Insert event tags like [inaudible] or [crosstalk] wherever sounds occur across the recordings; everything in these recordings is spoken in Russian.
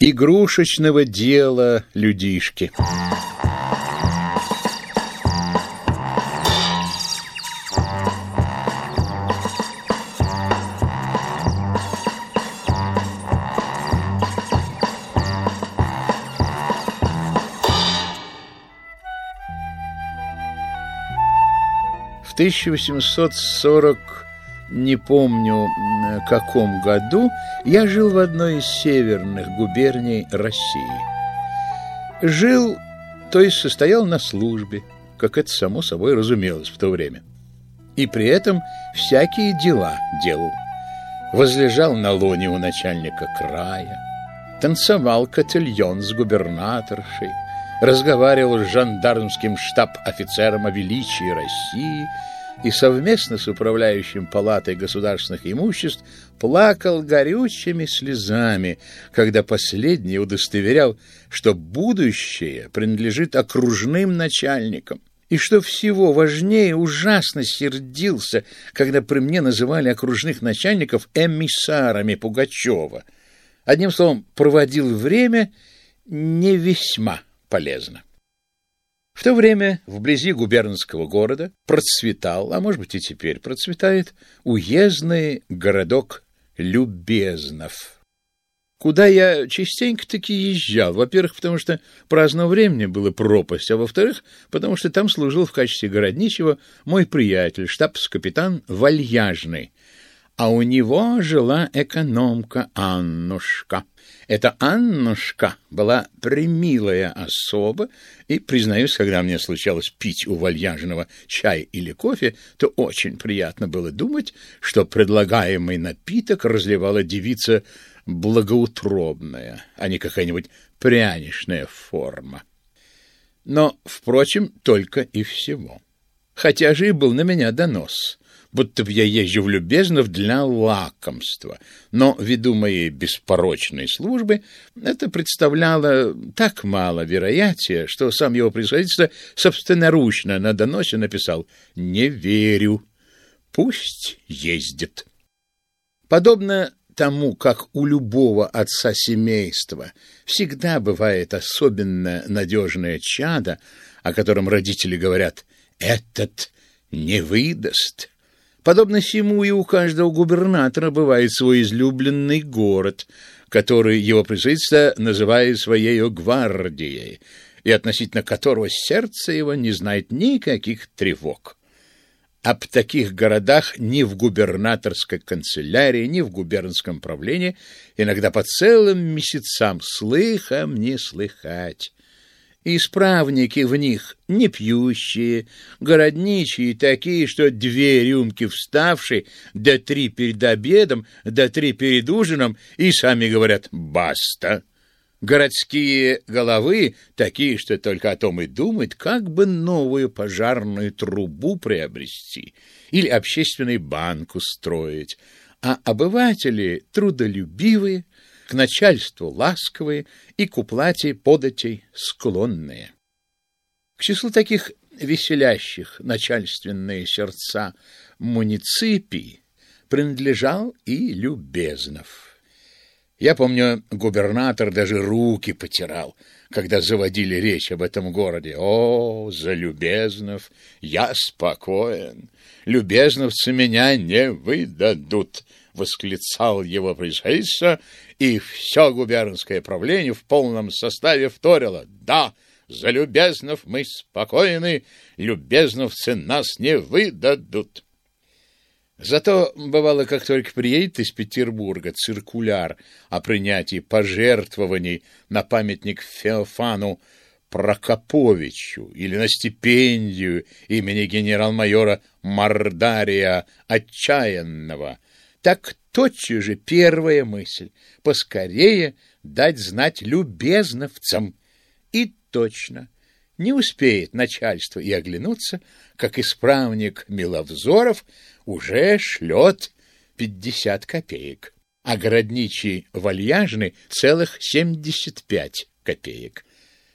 игрушечного дела людишки. В 1840 не помню каком году, я жил в одной из северных губерний России. Жил, то есть состоял на службе, как это само собой разумелось в то время. И при этом всякие дела делал. Возлежал на лоне у начальника края, танцевал котельон с губернаторшей, разговаривал с жандармским штаб-офицером о величии России – и совместно с управляющим палатой государственных имуществ плакал горючими слезами, когда последний удостоверял, что будущее принадлежит окружным начальникам, и что всего важнее ужасно сердился, когда при мне называли окружных начальников эмиссарами Пугачева. Одним словом, проводил время не весьма полезно. В то время вблизи губернского города процветал, а может быть и теперь процветает, уездный городок Любезнов, куда я частенько-таки езжал. Во-первых, потому что праздного времени было пропасть, а во-вторых, потому что там служил в качестве городничего мой приятель, штабс-капитан Вальяжный, а у него жила экономка Аннушка. Эта Аннушка была примилая особа, и, признаюсь, когда мне случалось пить у Вальяжного чай или кофе, то очень приятно было думать, что предлагаемый напиток разливала девица благоутробная, а не какая-нибудь пряничная форма. Но, впрочем, только и всего. Хотя же и был на меня донос — будто бы я езжу в Любезнов для лакомства. Но ввиду моей беспорочной службы это представляло так мало вероятия, что сам его превосходительство собственноручно на доносе написал «Не верю, пусть ездит». Подобно тому, как у любого отца семейства всегда бывает особенно надежное чадо, о котором родители говорят «этот не выдаст», Подобно сему и у каждого губернатора бывает свой излюбленный город, который его присутствие называет своей гвардией, и относительно которого сердце его не знает никаких тревог. Об таких городах ни в губернаторской канцелярии, ни в губернском правлении иногда по целым месяцам слыхом не слыхать. Исправники в них не пьющие, городничие такие, что две рюмки вставшие, да три перед обедом, да три перед ужином, и сами говорят «баста». Городские головы такие, что только о том и думают, как бы новую пожарную трубу приобрести или общественный банк устроить, а обыватели трудолюбивые, к начальству ласковые и к уплате податей склонные. К числу таких веселящих начальственные сердца муниципий принадлежал и Любезнов. Я помню, губернатор даже руки потирал, когда заводили речь об этом городе. О, за Любезнов я спокоен. Любезновцы меня не выдадут, — восклицал его превосходительство, и все губернское правление в полном составе вторило. «Да, за Любезнов мы спокойны, любезновцы нас не выдадут». Зато, бывало, как только приедет из Петербурга циркуляр о принятии пожертвований на памятник Феофану Прокоповичу или на стипендию имени генерал-майора Мардария Отчаянного — так тотчас же первая мысль — поскорее дать знать любезновцам. И точно, не успеет начальство и оглянуться, как исправник Миловзоров уже шлет пятьдесят копеек, а городничий Вальяжный — целых семьдесят пять копеек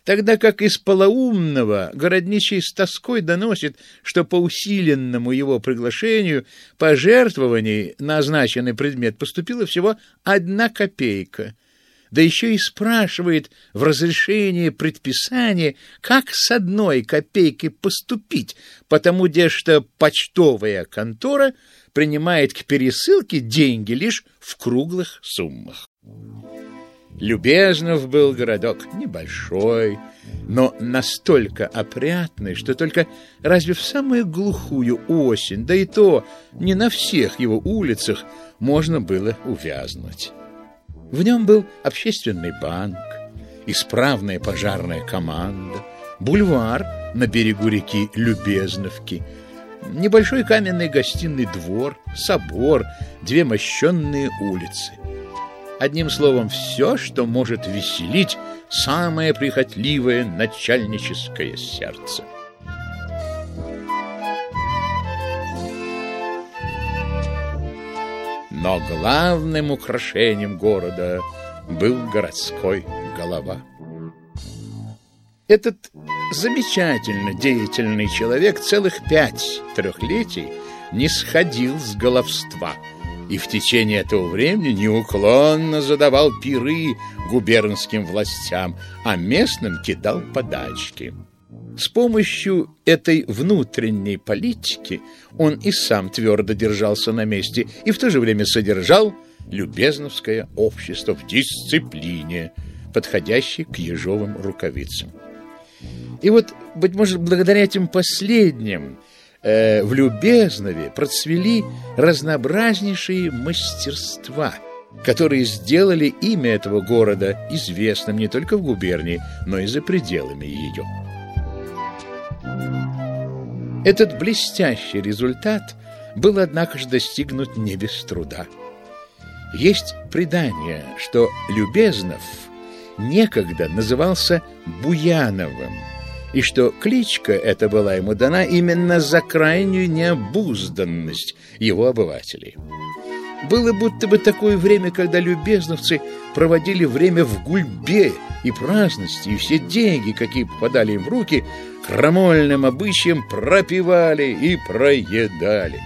тогда как из полоумного городничий с тоской доносит, что по усиленному его приглашению пожертвований на означенный предмет поступила всего одна копейка. да еще и спрашивает в разрешении предписания, как с одной копейки поступить, потому что почтовая контора принимает к пересылке деньги лишь в круглых суммах. Любезнов был городок небольшой, но настолько опрятный, что только разве в самую глухую осень, да и то не на всех его улицах можно было увязнуть. В нем был общественный банк, исправная пожарная команда, бульвар на берегу реки Любезновки, небольшой каменный гостиный двор, собор, две мощенные улицы — Одним словом, все, что может веселить самое прихотливое начальническое сердце. Но главным украшением города был городской голова. Этот замечательно деятельный человек целых пять трехлетий не сходил с головства – и в течение этого времени неуклонно задавал пиры губернским властям, а местным кидал подачки. С помощью этой внутренней политики он и сам твердо держался на месте и в то же время содержал любезновское общество в дисциплине, подходящей к ежовым рукавицам. И вот, быть может, благодаря этим последним – э, в Любезнове процвели разнообразнейшие мастерства, которые сделали имя этого города известным не только в губернии, но и за пределами ее. Этот блестящий результат был, однако же, достигнут не без труда. Есть предание, что Любезнов некогда назывался Буяновым – и что кличка эта была ему дана именно за крайнюю необузданность его обывателей. Было будто бы такое время, когда любезновцы проводили время в гульбе и праздности, и все деньги, какие попадали им в руки, крамольным обычаем пропивали и проедали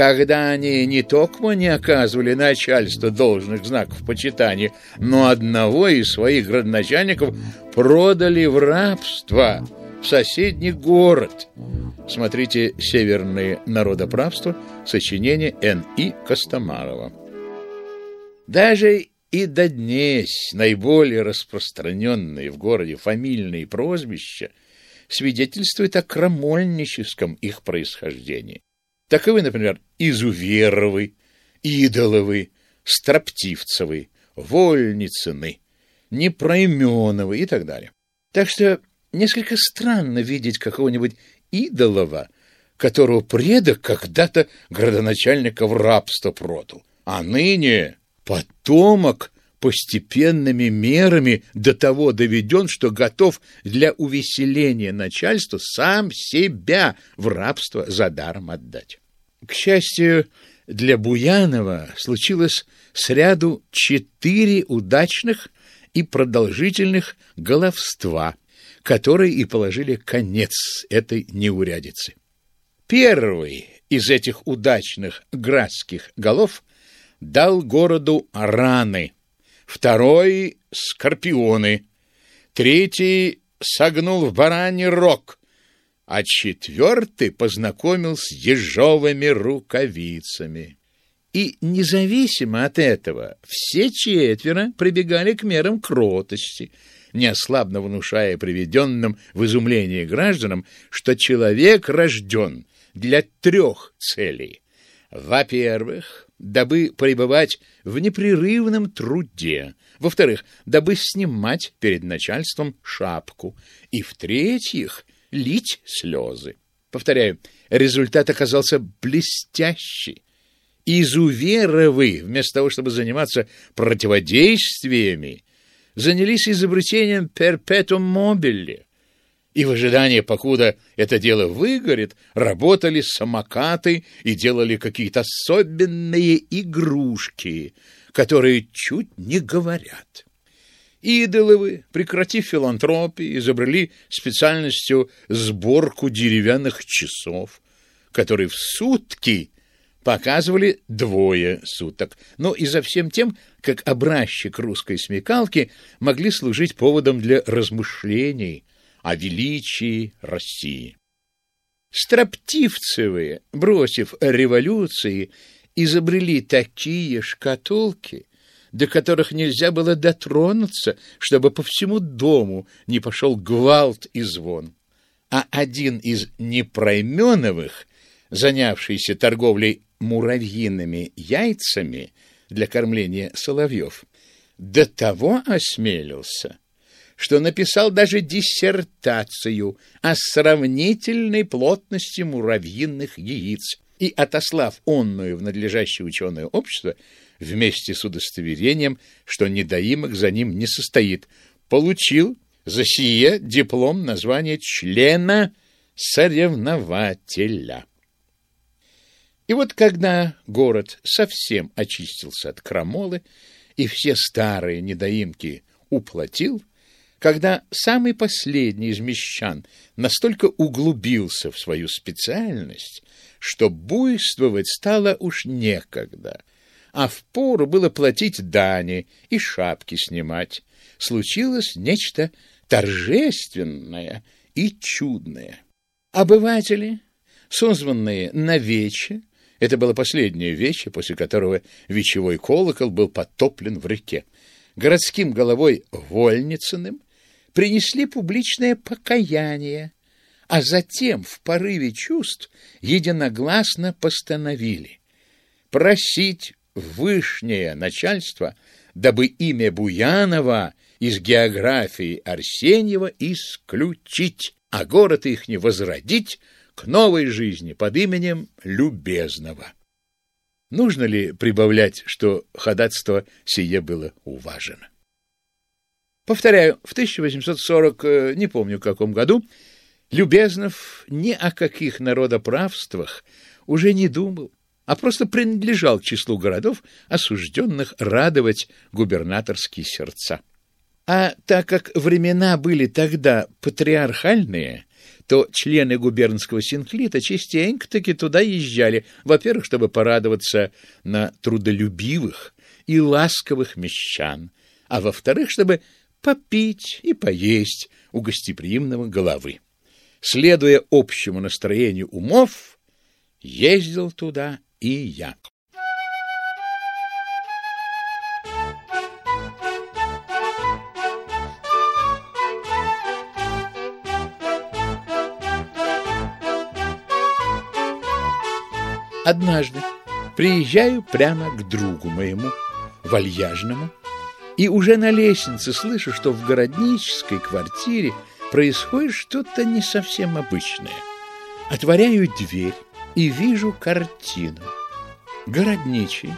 когда они не только не оказывали начальству должных знаков почитания, но одного из своих градоначальников продали в рабство в соседний город. Смотрите «Северные народоправства», сочинение Н.И. Костомарова. Даже и до днесь наиболее распространенные в городе фамильные прозвища свидетельствуют о крамольническом их происхождении. Таковы, например, Изуверовы, Идоловы, Строптивцевы, Вольницыны, Непроименовы и так далее. Так что несколько странно видеть какого-нибудь Идолова, которого предок когда-то градоначальника в рабство продал, а ныне потомок постепенными мерами до того доведен, что готов для увеселения начальства сам себя в рабство за даром отдать. К счастью, для Буянова случилось сряду четыре удачных и продолжительных головства, которые и положили конец этой неурядице. Первый из этих удачных градских голов дал городу раны, второй — скорпионы, третий согнул в бараний рог, а четвертый познакомил с ежовыми рукавицами. И независимо от этого все четверо прибегали к мерам кротости, неослабно внушая приведенным в изумление гражданам, что человек рожден для трех целей. Во-первых, дабы пребывать в непрерывном труде, во-вторых, дабы снимать перед начальством шапку, и, в-третьих, лить слезы. Повторяю, результат оказался блестящий. Изуверовы, вместо того, чтобы заниматься противодействиями, занялись изобретением перпетум мобили. И в ожидании, покуда это дело выгорит, работали самокаты и делали какие-то особенные игрушки, которые чуть не говорят. Идоловы, прекратив филантропии, изобрели специальностью сборку деревянных часов, которые в сутки показывали двое суток. Но и за всем тем, как образчик русской смекалки, могли служить поводом для размышлений о величии России. Строптивцевые, бросив революции, изобрели такие шкатулки, до которых нельзя было дотронуться, чтобы по всему дому не пошел гвалт и звон. А один из непройменовых, занявшийся торговлей муравьиными яйцами для кормления соловьев, до того осмелился, что написал даже диссертацию о сравнительной плотности муравьиных яиц и, отослав онную в надлежащее ученое общество, вместе с удостоверением, что недоимок за ним не состоит, получил за сие диплом названия члена соревнователя. И вот когда город совсем очистился от крамолы и все старые недоимки уплатил, когда самый последний из мещан настолько углубился в свою специальность, что буйствовать стало уж некогда, а впору было платить дани и шапки снимать, случилось нечто торжественное и чудное. Обыватели, созванные на вече, это было последнее вече, после которого вечевой колокол был потоплен в реке, городским головой Вольницыным принесли публичное покаяние, а затем в порыве чувств единогласно постановили просить вышнее начальство, дабы имя Буянова из географии Арсеньева исключить, а город их не возродить к новой жизни под именем Любезного. Нужно ли прибавлять, что ходатство сие было уважено? Повторяю, в 1840, э, не помню в каком году, Любезнов ни о каких народоправствах уже не думал, а просто принадлежал к числу городов, осужденных радовать губернаторские сердца. А так как времена были тогда патриархальные, то члены губернского синклита частенько-таки туда езжали, во-первых, чтобы порадоваться на трудолюбивых и ласковых мещан, а во-вторых, чтобы попить и поесть у гостеприимного головы. Следуя общему настроению умов, ездил туда и я. Однажды приезжаю прямо к другу моему, вальяжному, и уже на лестнице слышу, что в городнической квартире происходит что-то не совсем обычное. Отворяю дверь и вижу картину. Городничий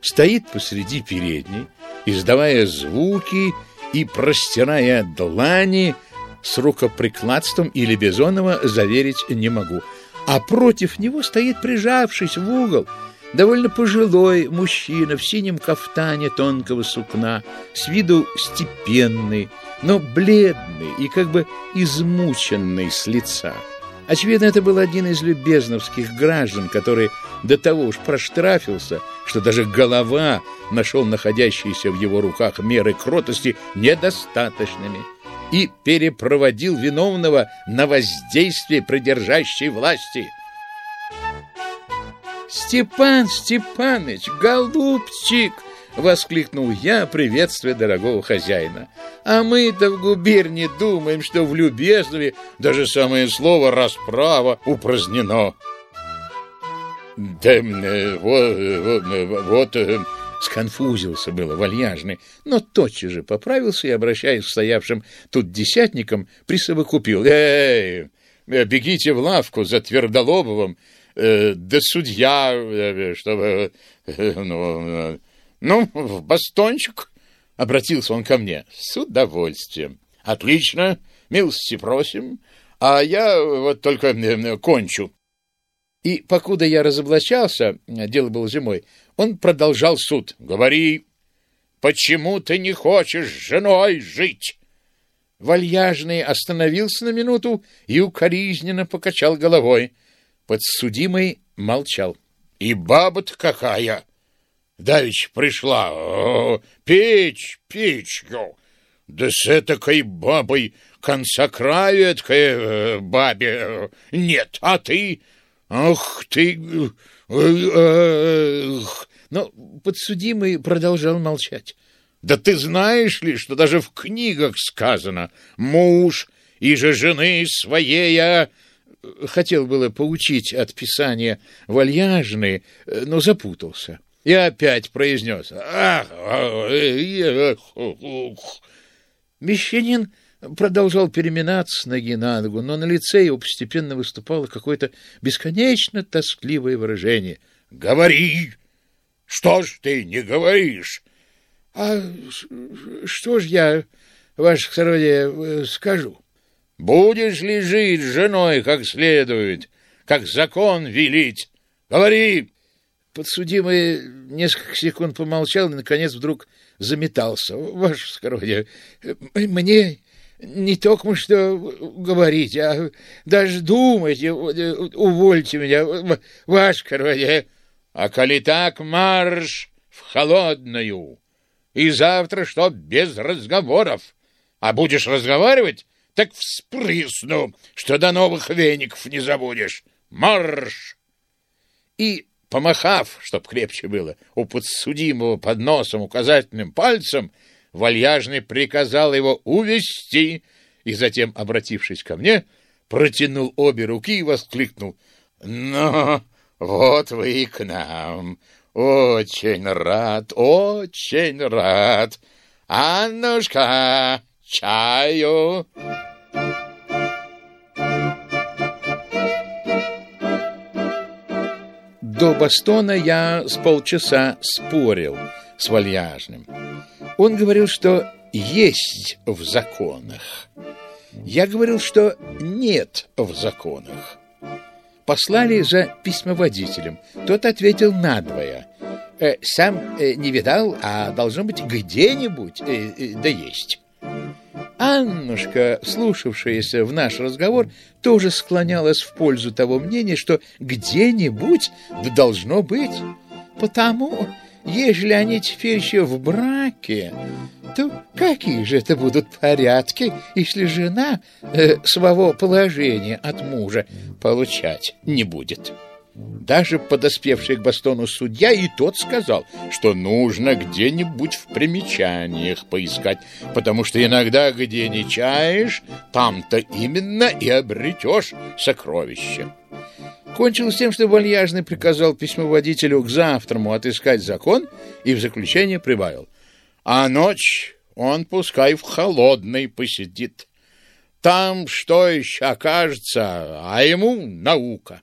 стоит посреди передней, издавая звуки и простирая длани с рукоприкладством или Бизонова заверить не могу. А против него стоит, прижавшись в угол, довольно пожилой мужчина в синем кафтане тонкого сукна, с виду степенный, но бледный и как бы измученный с лица. Очевидно, это был один из любезновских граждан, который до того уж проштрафился, что даже голова нашел находящиеся в его руках меры кротости недостаточными и перепроводил виновного на воздействие придержащей власти – «Степан Степаныч, голубчик!» — воскликнул я, приветствуя дорогого хозяина. «А мы-то в губернии думаем, что в Любезнове даже самое слово «расправа» упразднено». «Да э, вот, э, вот, вот э, сконфузился было вальяжный, но тотчас же поправился и, обращаясь к стоявшим тут десятникам, присовокупил. «Эй, бегите в лавку за Твердолобовым, э, да судья, чтобы, э, ну, ну, в бастончик, — обратился он ко мне, — с удовольствием. Отлично, милости просим, а я вот только э, кончу. И покуда я разоблачался, дело было зимой, он продолжал суд. Говори, почему ты не хочешь с женой жить? Вальяжный остановился на минуту и укоризненно покачал головой — Подсудимый молчал. И баба-то какая! Давич пришла, О, печь, печью. Да с этакой бабой консакравия э, бабе э, нет, а ты... Ах ты... Эх. Но подсудимый продолжал молчать. Да ты знаешь ли, что даже в книгах сказано «муж и же жены своей...» Хотел было поучить от писания вальяжные, но запутался. И опять произнес «Ах!» Мещанин продолжал переминаться с ноги на ногу, но на лице его постепенно выступало какое-то бесконечно тоскливое выражение. «Говори! Что ж ты не говоришь?» «А что ж я, ваше сородие, скажу?» «Будешь ли жить с женой как следует, как закон велить? Говори!» Подсудимый несколько секунд помолчал и, наконец, вдруг заметался. «Ваше скородие, мне не только что говорить, а даже думать, увольте меня, ваше скородие. А коли так, марш в холодную, и завтра что, без разговоров. А будешь разговаривать, так вспрысну, что до новых веников не забудешь. Марш!» И помахав, чтоб крепче было, у подсудимого под носом указательным пальцем, вальяжный приказал его увести и затем, обратившись ко мне, протянул обе руки и воскликнул. «Ну, вот вы и к нам. Очень рад, очень рад. Аннушка, чаю!» До Бастона я с полчаса спорил с Вальяжным. Он говорил, что есть в законах. Я говорил, что нет в законах. Послали за письмоводителем. Тот ответил надвое. Э, сам э, не видал, а должно быть где-нибудь, э, э, да есть. Аннушка, слушавшаяся в наш разговор, тоже склонялась в пользу того мнения, что где-нибудь должно быть. Потому, ежели они теперь еще в браке, то какие же это будут порядки, если жена э, своего положения от мужа получать не будет?» Даже подоспевший к Бастону судья и тот сказал, что нужно где-нибудь в примечаниях поискать, потому что иногда где не чаешь, там-то именно и обретешь сокровище. Кончилось тем, что Вальяжный приказал письмоводителю к завтраму отыскать закон и в заключение прибавил. А ночь он пускай в холодной посидит. Там что еще окажется, а ему наука.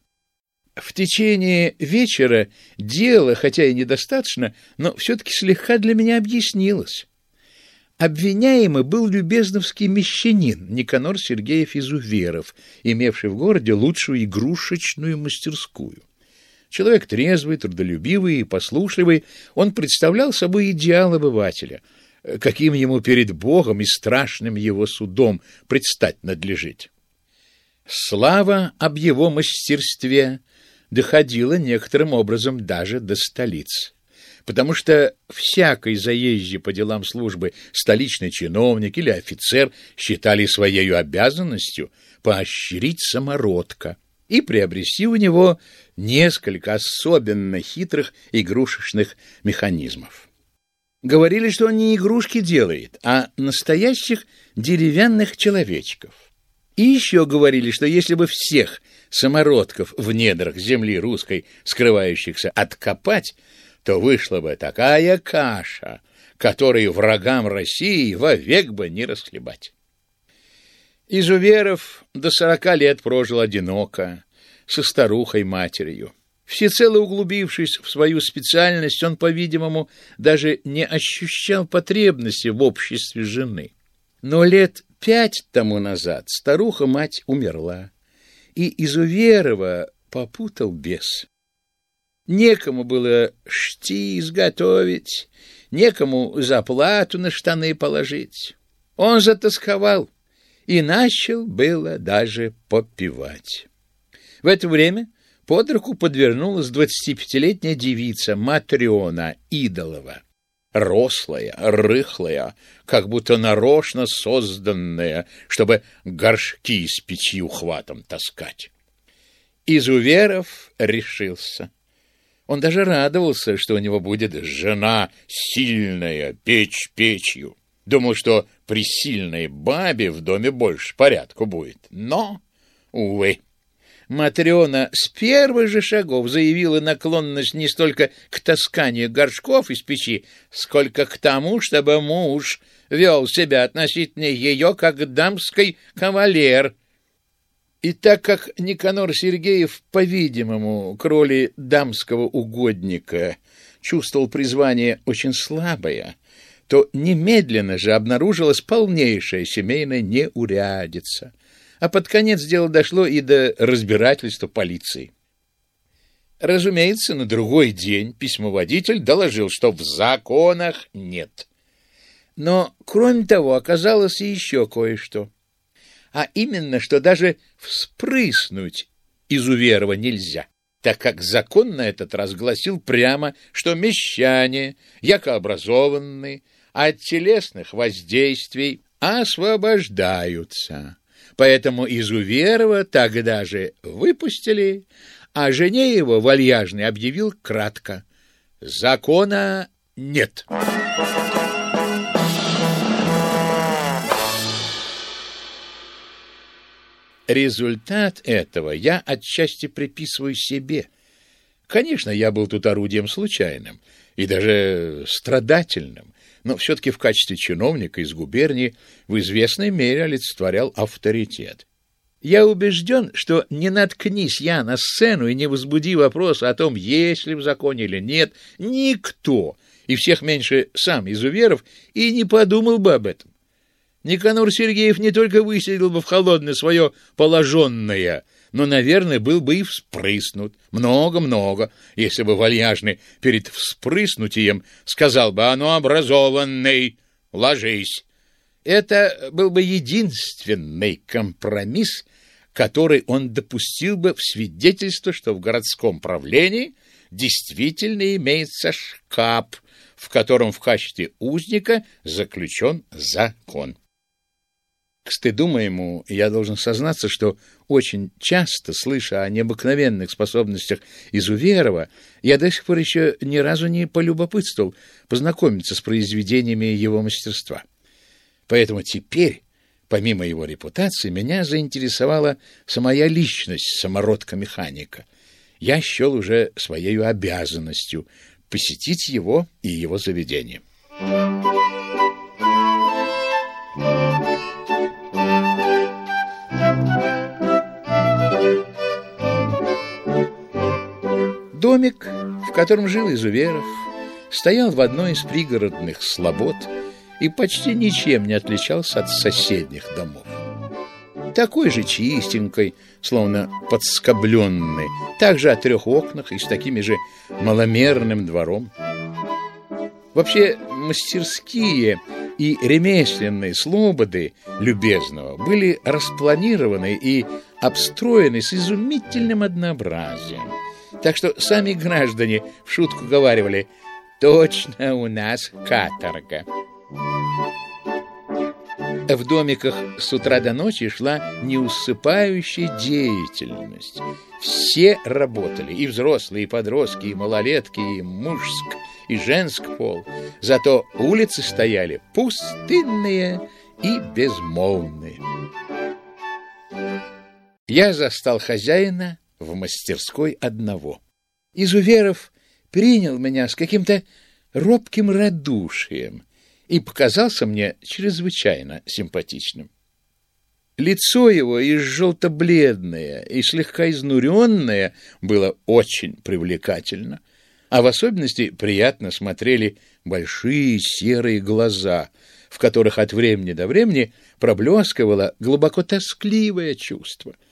В течение вечера дело, хотя и недостаточно, но все-таки слегка для меня объяснилось. Обвиняемый был любезновский мещанин Никанор Сергеев Изуверов, имевший в городе лучшую игрушечную мастерскую. Человек трезвый, трудолюбивый и послушливый, он представлял собой идеал обывателя, каким ему перед Богом и страшным его судом предстать надлежит. Слава об его мастерстве — доходило некоторым образом даже до столиц. Потому что всякий заезжий по делам службы столичный чиновник или офицер считали своей обязанностью поощрить самородка и приобрести у него несколько особенно хитрых игрушечных механизмов. Говорили, что он не игрушки делает, а настоящих деревянных человечков. И еще говорили, что если бы всех самородков в недрах земли русской, скрывающихся, откопать, то вышла бы такая каша, которой врагам России вовек бы не расхлебать. Изуверов до сорока лет прожил одиноко, со старухой-матерью. Всецело углубившись в свою специальность, он, по-видимому, даже не ощущал потребности в обществе жены. Но лет пять тому назад старуха-мать умерла, и Изуверова попутал бес. Некому было шти изготовить, некому заплату на штаны положить. Он затасковал и начал было даже попивать. В это время под руку подвернулась двадцатипятилетняя девица Матриона Идолова. Рослая, рыхлая, как будто нарочно созданная, чтобы горшки с пятью хватом таскать. Изуверов решился. Он даже радовался, что у него будет жена сильная, печь печью. Думал, что при сильной бабе в доме больше порядку будет. Но, увы. Матрена с первых же шагов заявила наклонность не столько к тасканию горшков из печи, сколько к тому, чтобы муж вел себя относительно ее как дамский кавалер. И так как Никанор Сергеев, по-видимому, к роли дамского угодника чувствовал призвание очень слабое, то немедленно же обнаружилась полнейшая семейная неурядица — а под конец дело дошло и до разбирательства полиции. Разумеется, на другой день письмоводитель доложил, что в законах нет. Но, кроме того, оказалось и еще кое-что. А именно, что даже вспрыснуть из Уверова нельзя, так как закон на этот раз гласил прямо, что мещане, якообразованные, от телесных воздействий освобождаются. Поэтому Изуверова тогда же выпустили, а жене его вальяжный объявил кратко «Закона нет». Результат этого я отчасти приписываю себе. Конечно, я был тут орудием случайным и даже страдательным, но все-таки в качестве чиновника из губернии в известной мере олицетворял авторитет. Я убежден, что не наткнись я на сцену и не возбуди вопрос о том, есть ли в законе или нет, никто, и всех меньше сам Изуверов, и не подумал бы об этом. Никанор Сергеев не только высидел бы в холодное свое положенное, но, наверное, был бы и вспрыснут. Много-много, если бы вальяжный перед вспрыснутием сказал бы «А ну, образованный, ложись». Это был бы единственный компромисс, который он допустил бы в свидетельство, что в городском правлении действительно имеется шкаф, в котором в качестве узника заключен закон. К стыду моему я должен сознаться, что очень часто, слыша о необыкновенных способностях Изуверова, я до сих пор еще ни разу не полюбопытствовал познакомиться с произведениями его мастерства. Поэтому теперь, помимо его репутации, меня заинтересовала самая личность самородка-механика. Я счел уже своей обязанностью посетить его и его заведение. Домик, в котором жил Изуверов, стоял в одной из пригородных слобод и почти ничем не отличался от соседних домов. Такой же чистенькой, словно подскобленный, также о трех окнах и с такими же маломерным двором. Вообще, мастерские и ремесленные слободы любезного были распланированы и обстроены с изумительным однообразием – так что сами граждане в шутку говаривали «Точно у нас каторга». В домиках с утра до ночи шла неусыпающая деятельность. Все работали, и взрослые, и подростки, и малолетки, и мужск, и женск пол. Зато улицы стояли пустынные и безмолвные. Я застал хозяина в мастерской одного. Изуверов принял меня с каким-то робким радушием и показался мне чрезвычайно симпатичным. Лицо его и желто-бледное, и слегка изнуренное было очень привлекательно, а в особенности приятно смотрели большие серые глаза, в которых от времени до времени проблескивало глубоко тоскливое чувство —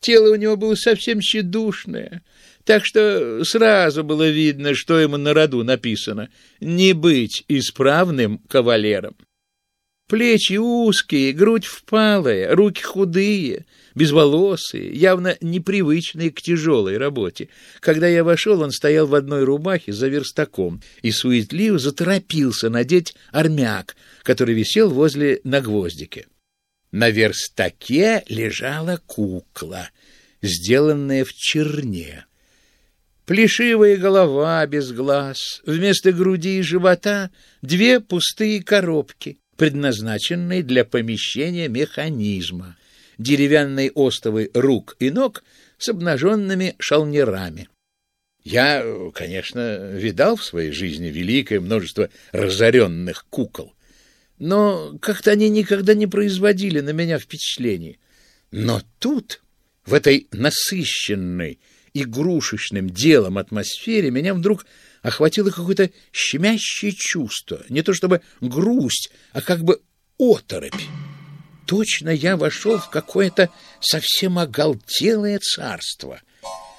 Тело у него было совсем тщедушное, так что сразу было видно, что ему на роду написано — не быть исправным кавалером. Плечи узкие, грудь впалая, руки худые, безволосые, явно непривычные к тяжелой работе. Когда я вошел, он стоял в одной рубахе за верстаком и суетливо заторопился надеть армяк, который висел возле на гвоздике. На верстаке лежала кукла, сделанная в черне. Плешивая голова без глаз, вместо груди и живота две пустые коробки, предназначенные для помещения механизма, деревянные остовы рук и ног с обнаженными шалнирами. Я, конечно, видал в своей жизни великое множество разоренных кукол, но как-то они никогда не производили на меня впечатления. Но тут, в этой насыщенной, игрушечным делом атмосфере меня вдруг охватило какое-то щемящее чувство, не то чтобы грусть, а как бы оторопь. Точно я вошел в какое-то совсем оголтелое царство,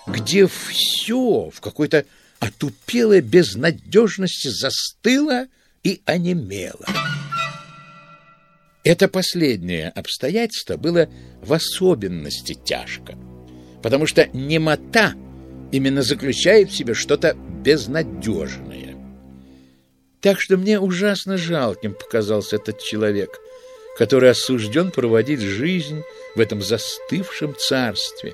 где все в какой-то отупелой безнадежности застыло и онемело. Это последнее обстоятельство было в особенности тяжко потому что немота именно заключает в себе что-то безнадежное. Так что мне ужасно жалким показался этот человек, который осужден проводить жизнь в этом застывшем царстве,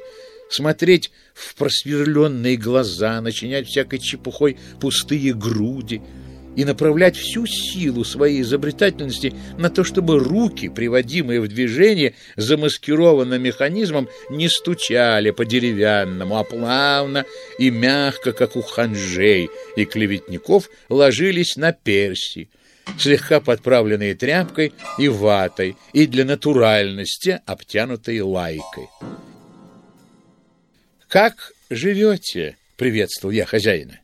смотреть в просверленные глаза, начинять всякой чепухой пустые груди — и направлять всю силу своей изобретательности на то, чтобы руки, приводимые в движение замаскированным механизмом, не стучали по деревянному, а плавно и мягко, как у ханжей и клеветников, ложились на перси, слегка подправленные тряпкой и ватой, и для натуральности обтянутые лайкой. «Как живете?» — приветствовал я хозяина.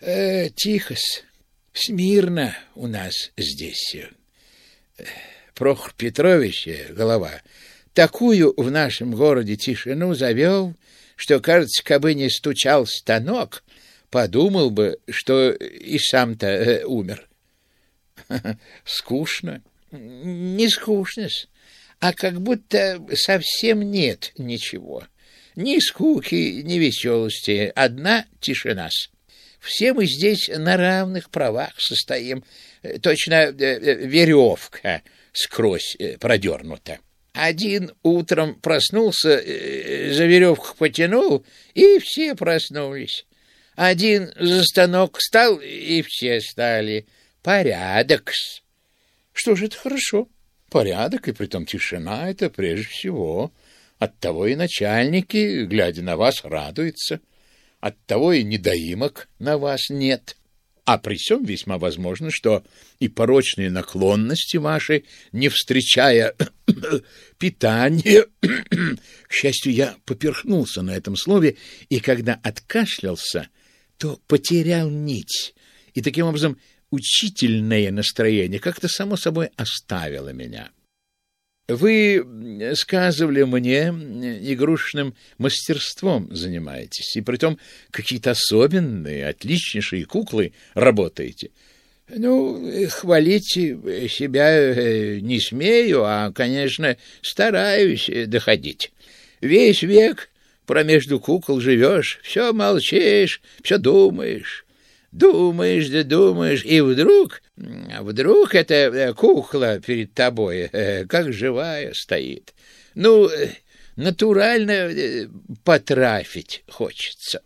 «Э, «Тихо-с», Смирно у нас здесь. Прохор Петрович, голова, такую в нашем городе тишину завел, что, кажется, кабы не стучал станок, подумал бы, что и сам-то э, умер. [laughs] Скучно? Не скучно а как будто совсем нет ничего. Ни скуки, ни веселости, одна тишина-с. Все мы здесь на равных правах состоим. Э, точно э, э, веревка скрозь продернута. Один утром проснулся, за веревку потянул, и все проснулись. Один за станок встал, и все стали. Порядок. -с. Что же это хорошо? Порядок, и притом тишина — это прежде всего. Оттого и начальники, глядя на вас, радуются. Оттого и недоимок на вас нет. А при всем весьма возможно, что и порочные наклонности ваши, не встречая [coughs] питания... [coughs] К счастью, я поперхнулся на этом слове, и когда откашлялся, то потерял нить, и таким образом учительное настроение как-то само собой оставило меня. Вы сказывали мне, игрушечным мастерством занимаетесь, и притом какие-то особенные, отличнейшие куклы работаете. Ну, хвалить себя э, не смею, а, конечно, стараюсь доходить. Весь век промежду кукол живешь, все молчишь, все думаешь. Думаешь да думаешь, и вдруг, вдруг эта э, кукла перед тобой, э, как живая, стоит. Ну, э, натурально потрафить хочется.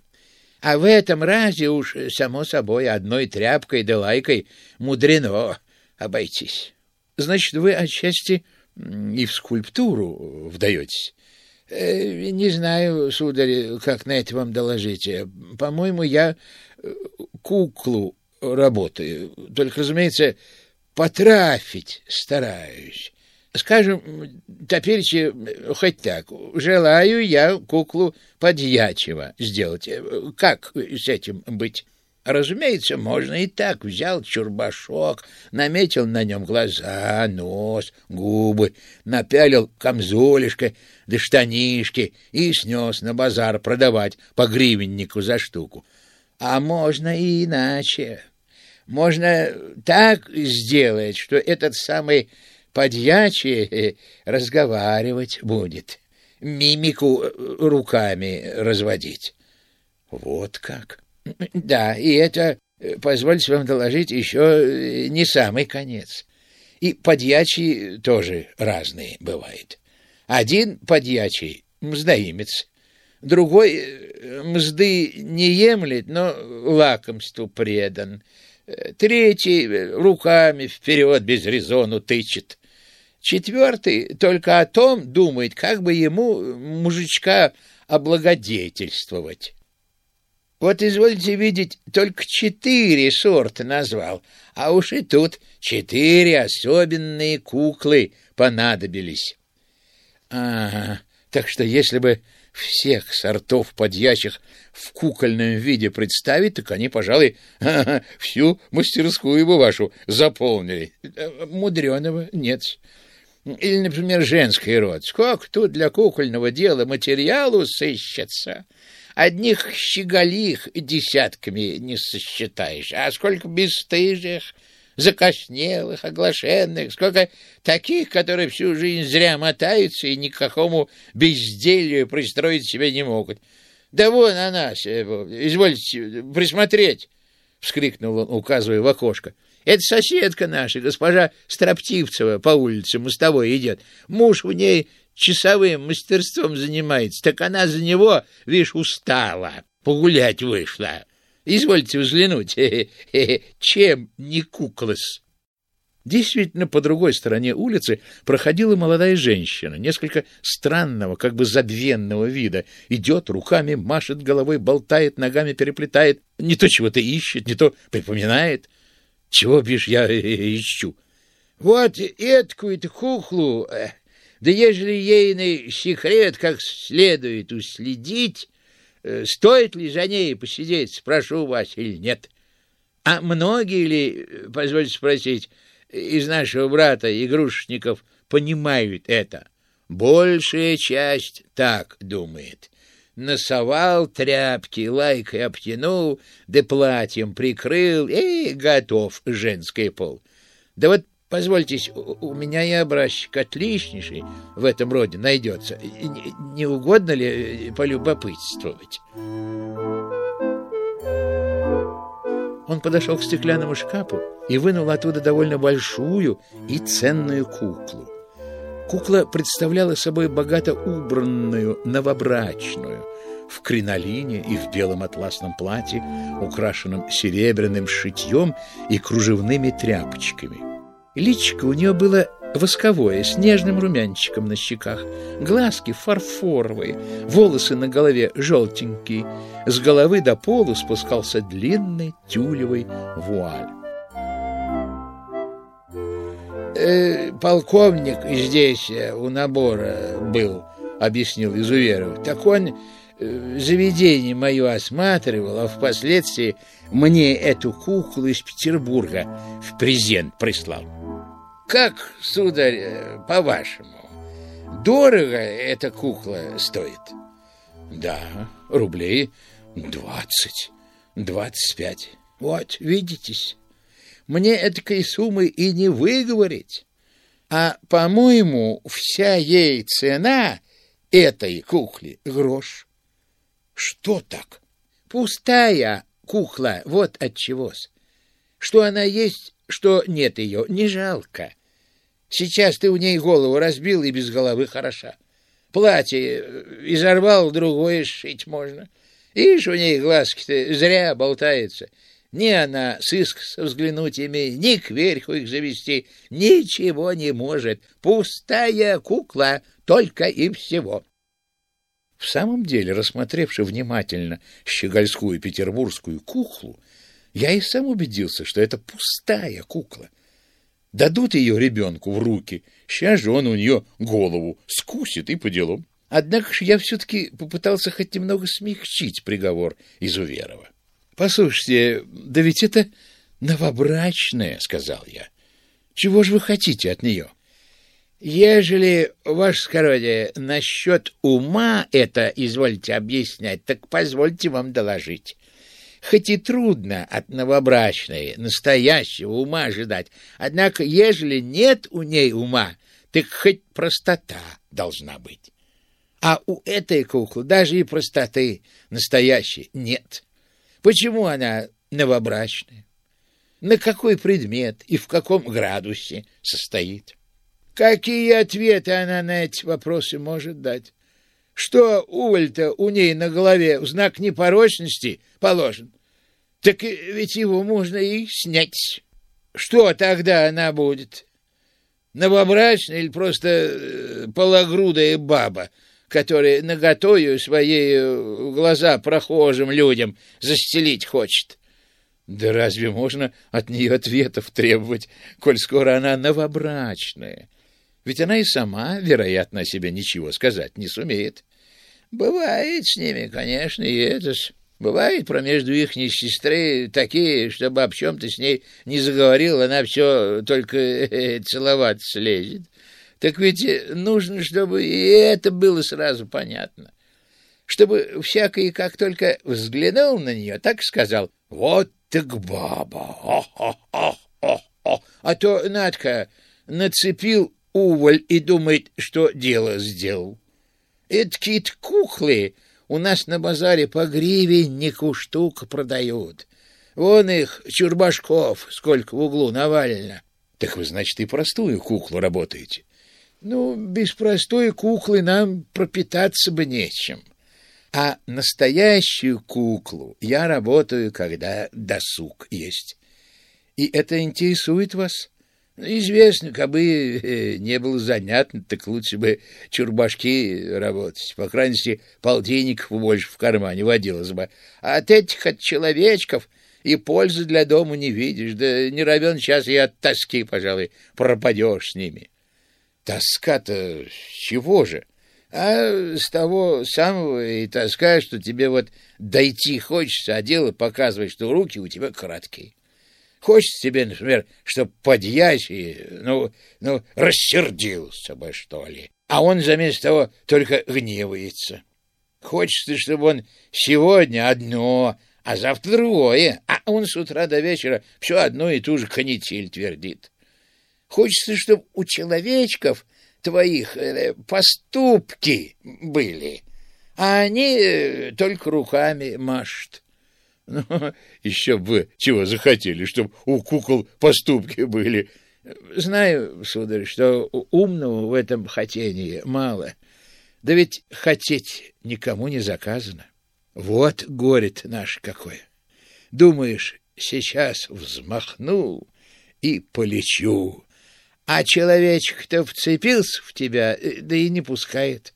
А в этом разе уж, само собой, одной тряпкой да лайкой мудрено обойтись. Значит, вы отчасти и в скульптуру вдаетесь. Не знаю, сударь, как на это вам доложить. По-моему, я куклу работаю. Только, разумеется, потрафить стараюсь. Скажем, теперь хоть так, желаю я куклу подьячего сделать. Как с этим быть? Разумеется, можно и так. Взял чурбашок, наметил на нем глаза, нос, губы, напялил камзолишко да штанишки и снес на базар продавать по гривеннику за штуку. А можно и иначе. Можно так сделать, что этот самый подьячий разговаривать будет, мимику руками разводить. Вот как? Да, и это, позвольте вам доложить, еще не самый конец. И подьячий тоже разные бывает. Один подьячий — мздоимец, другой э, мзды не емлет, но лакомству предан, третий руками вперед без резону тычет, четвертый только о том думает, как бы ему мужичка облагодетельствовать. Вот, извольте видеть, только четыре сорта назвал, а уж и тут четыре особенные куклы понадобились. А, так что если бы всех сортов подьячих в кукольном виде представить, так они, пожалуй, [laughs] всю мастерскую бы вашу заполнили. Мудреного нет. Или, например, женский род. Сколько тут для кукольного дела материалу сыщется? Одних щеголих десятками не сосчитаешь, а сколько бесстыжих, закоснелых, оглашенных, сколько таких, которые всю жизнь зря мотаются и ни к какому безделью пристроить себя не могут. Да вон она, извольте присмотреть, — вскрикнул он, указывая в окошко. Это соседка наша, госпожа Строптивцева, по улице мостовой идет. Муж в ней часовым мастерством занимается, так она за него, видишь, устала, погулять вышла. Извольте взглянуть, [laughs] чем не куклас. Действительно, по другой стороне улицы проходила молодая женщина, несколько странного, как бы забвенного вида. Идет, руками машет головой, болтает, ногами переплетает. Не то чего-то ищет, не то припоминает. Чего, бишь, я [laughs] ищу? Вот эткую-то куклу э, да ежели ейный секрет как следует уследить, э, стоит ли за ней посидеть, спрошу вас, или нет. А многие ли, позвольте спросить, из нашего брата игрушечников понимают это? Большая часть так думает. Насовал тряпки, лайкой обтянул, да платьем прикрыл, и готов женский пол. Да вот Позвольте, у меня и образчик отличнейший в этом роде найдется. Не угодно ли э, полюбопытствовать? Он подошел к стеклянному шкафу и вынул оттуда довольно большую и ценную куклу. Кукла представляла собой богато убранную новобрачную в кринолине и в белом атласном платье, украшенном серебряным шитьем и кружевными тряпочками. Личико у нее было восковое, с нежным румянчиком на щеках, глазки фарфоровые, волосы на голове желтенькие, с головы до полу спускался длинный тюлевый вуаль. «Э, «Полковник здесь э, у набора был», — объяснил Изуверов. «Так он э, заведение мое осматривал, а впоследствии мне эту куклу из Петербурга в презент прислал». Как, сударь, э, по-вашему, дорого эта кукла стоит? Да, рублей двадцать, двадцать пять. Вот, видитесь, мне этой суммы и не выговорить. А, по-моему, вся ей цена этой кукле грош. Что так? Пустая кукла, вот от чего-с. Что она есть, что нет ее, не жалко. Сейчас ты у ней голову разбил и без головы хороша. Платье э, изорвал, другое сшить можно. Ишь, у ней глазки-то зря болтаются. Ни она сыск взглянуть имеет, ни кверху их завести, ничего не может. Пустая кукла, только и всего. В самом деле, рассмотревши внимательно щегольскую петербургскую куклу, я и сам убедился, что это пустая кукла. Дадут ее ребенку в руки, сейчас же он у нее голову скусит и по делам. Однако же я все-таки попытался хоть немного смягчить приговор Изуверова. — Послушайте, да ведь это новобрачная, — сказал я. — Чего же вы хотите от нее? — Ежели, ваше скородие, насчет ума это извольте объяснять, так позвольте вам доложить. Хоть и трудно от новобрачной настоящего ума ожидать, однако, ежели нет у ней ума, так хоть простота должна быть. А у этой куклы даже и простоты настоящей нет. Почему она новобрачная? На какой предмет и в каком градусе состоит? Какие ответы она на эти вопросы может дать? Что уволь-то у ней на голове в знак непорочности положен? Так ведь его можно и снять. Что тогда она будет? Новобрачная или просто э, пологрудая баба, которая наготою своей э, глаза прохожим людям застелить хочет? Да разве можно от нее ответов требовать, коль скоро она новобрачная? Ведь она и сама, вероятно, о себе ничего сказать не сумеет. Бывает с ними, конечно, и это ж. Бывает промежду ихней сестры такие, чтобы об чем-то с ней не заговорил, она все только э, целоваться лезет. Так ведь нужно, чтобы и это было сразу понятно. Чтобы всякий, как только взглянул на нее, так сказал «Вот так баба! О-хо-хо-хо-хо!» А то Надка нацепил уволь и думает, что дело сделал. Эдакие куклы у нас на базаре по гривеннику штук продают. Вон их, чурбашков, сколько в углу навалено. Так вы, значит, и простую куклу работаете? Ну, без простой куклы нам пропитаться бы нечем. А настоящую куклу я работаю, когда досуг есть. И это интересует вас? Известно, кабы э, не было занятно, так лучше бы чурбашки работать. По крайней мере, полтинников больше в кармане водилось бы. А от этих от человечков и пользы для дома не видишь. Да не равен час и от тоски, пожалуй, пропадешь с ними. Тоска-то чего же? А с того самого и тоска, что тебе вот дойти хочется, а дело показывает, что руки у тебя краткие. Хочется тебе, например, чтоб подьячий, ну, ну, рассердился бы, что ли. А он заместо того только гневается. Хочется, чтобы он сегодня одно, а завтра другое, а он с утра до вечера все одно и ту же канитель твердит. Хочется, чтобы у человечков твоих э, поступки были, а они э, только руками машут. [laughs] Ну, еще бы чего захотели, чтобы у кукол поступки были. Знаю, сударь, что умного в этом хотении мало. Да ведь хотеть никому не заказано. Вот горе наш какое. Думаешь, сейчас взмахну и полечу, а человечек-то вцепился в тебя, э, да и не пускает.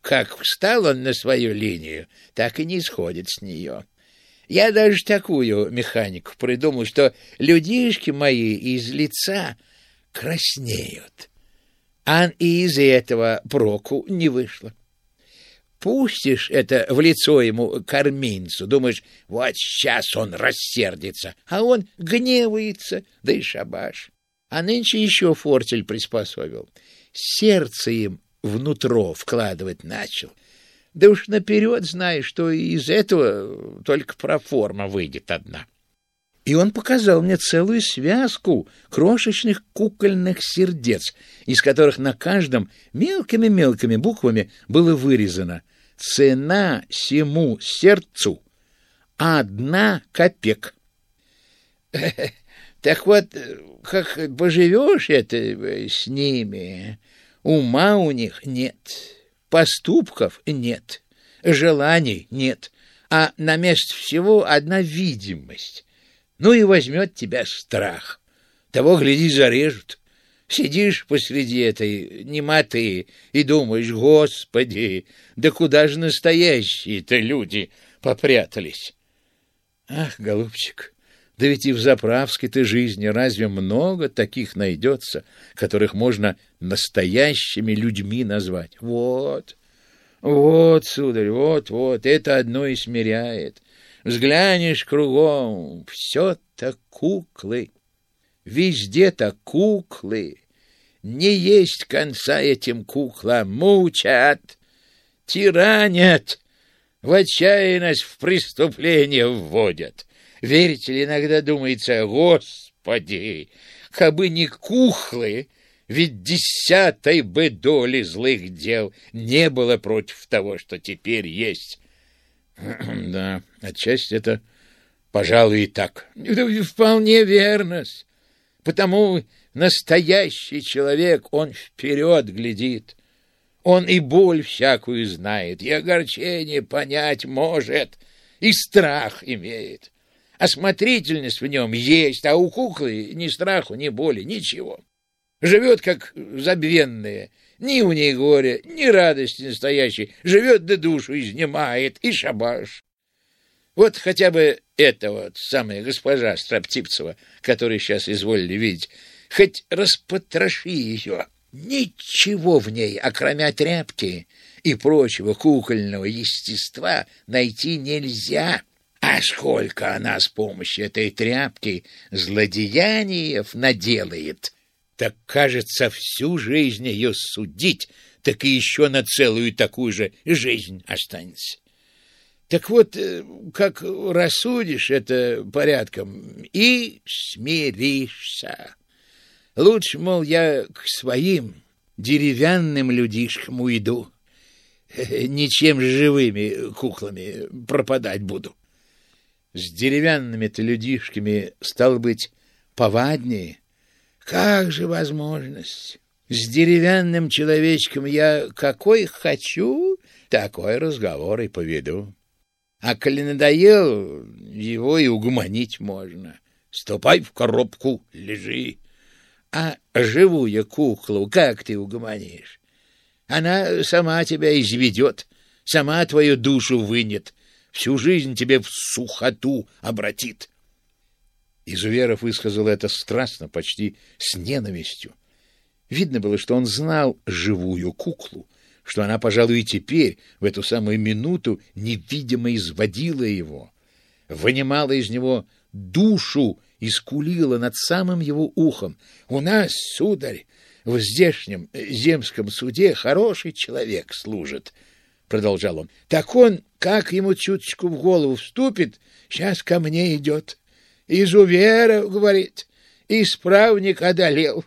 Как встал он на свою линию, так и не сходит с нее. Я даже такую механику придумал, что людишки мои из лица краснеют. А и из этого проку не вышло. Пустишь это в лицо ему корминцу, думаешь, вот сейчас он рассердится, а он гневается, да и шабаш. А нынче еще фортель приспособил. Сердце им внутро вкладывать начал. Да уж наперед знаешь, что из этого только проформа выйдет одна. И он показал мне целую связку крошечных кукольных сердец, из которых на каждом мелкими-мелкими буквами было вырезано «Цена сему сердцу одна копек». [laughs] Так вот, как поживешь это с ними, ума у них нет» Поступков нет, желаний нет, а на место всего одна видимость. Ну и возьмет тебя страх. Того, гляди, зарежут. Сидишь посреди этой немоты и думаешь, господи, да куда же настоящие-то люди попрятались? Ах, голубчик, да ведь и в заправской-то жизни разве много таких найдется, которых можно настоящими людьми назвать? Вот, вот, сударь, вот, вот, это одно и смиряет. Взглянешь кругом, все-то куклы, везде-то куклы. Не есть конца этим куклам, мучат, тиранят, в отчаянность в преступление вводят. Верите ли, иногда думается, Господи, кабы не кухлы, ведь десятой бы доли злых дел не было против того, что теперь есть. [clears throat] Да, отчасти это, пожалуй, и так. Вполне верно. Потому настоящий человек, он вперед глядит. Он и боль всякую знает, и огорчение понять может, и страх имеет. Осмотрительность в нем есть, а у куклы ни страху, ни боли, ничего. Живет, как забвенная, ни у ней горя, ни радости настоящей, живет да душу изнимает, и шабаш. Вот хотя бы эта вот самая госпожа Строптипцева, которую сейчас изволили видеть, хоть распотроши ее, Ничего в ней, окромя тряпки и прочего кукольного естества, найти нельзя. А сколько она с помощью этой тряпки злодеяниев наделает, так, кажется, всю жизнь ее судить, так и еще на целую такую же жизнь останется. Так вот, э, как рассудишь это порядком и смиришься. Лучше, мол, я к своим деревянным людишкам уйду. Ничем живыми куклами пропадать буду. С деревянными-то людишками, стал быть, поваднее. Как же возможность? С деревянным человечком я какой хочу, такой разговор и поведу. А коли надоел, его и угомонить можно. Ступай в коробку, лежи. А живую куклу как ты угомонишь? Она сама тебя изведет, сама твою душу вынет, всю жизнь тебе в сухоту обратит. Изуверов высказал это страстно, почти с ненавистью. Видно было, что он знал живую куклу, что она, пожалуй, и теперь, в эту самую минуту, невидимо изводила его, вынимала из него душу и скулила над самым его ухом. «У нас, сударь, в здешнем э, земском суде хороший человек служит», — продолжал он. «Так он, как ему чуточку в голову вступит, сейчас ко мне идет. Изувера, — говорит, — исправник одолел,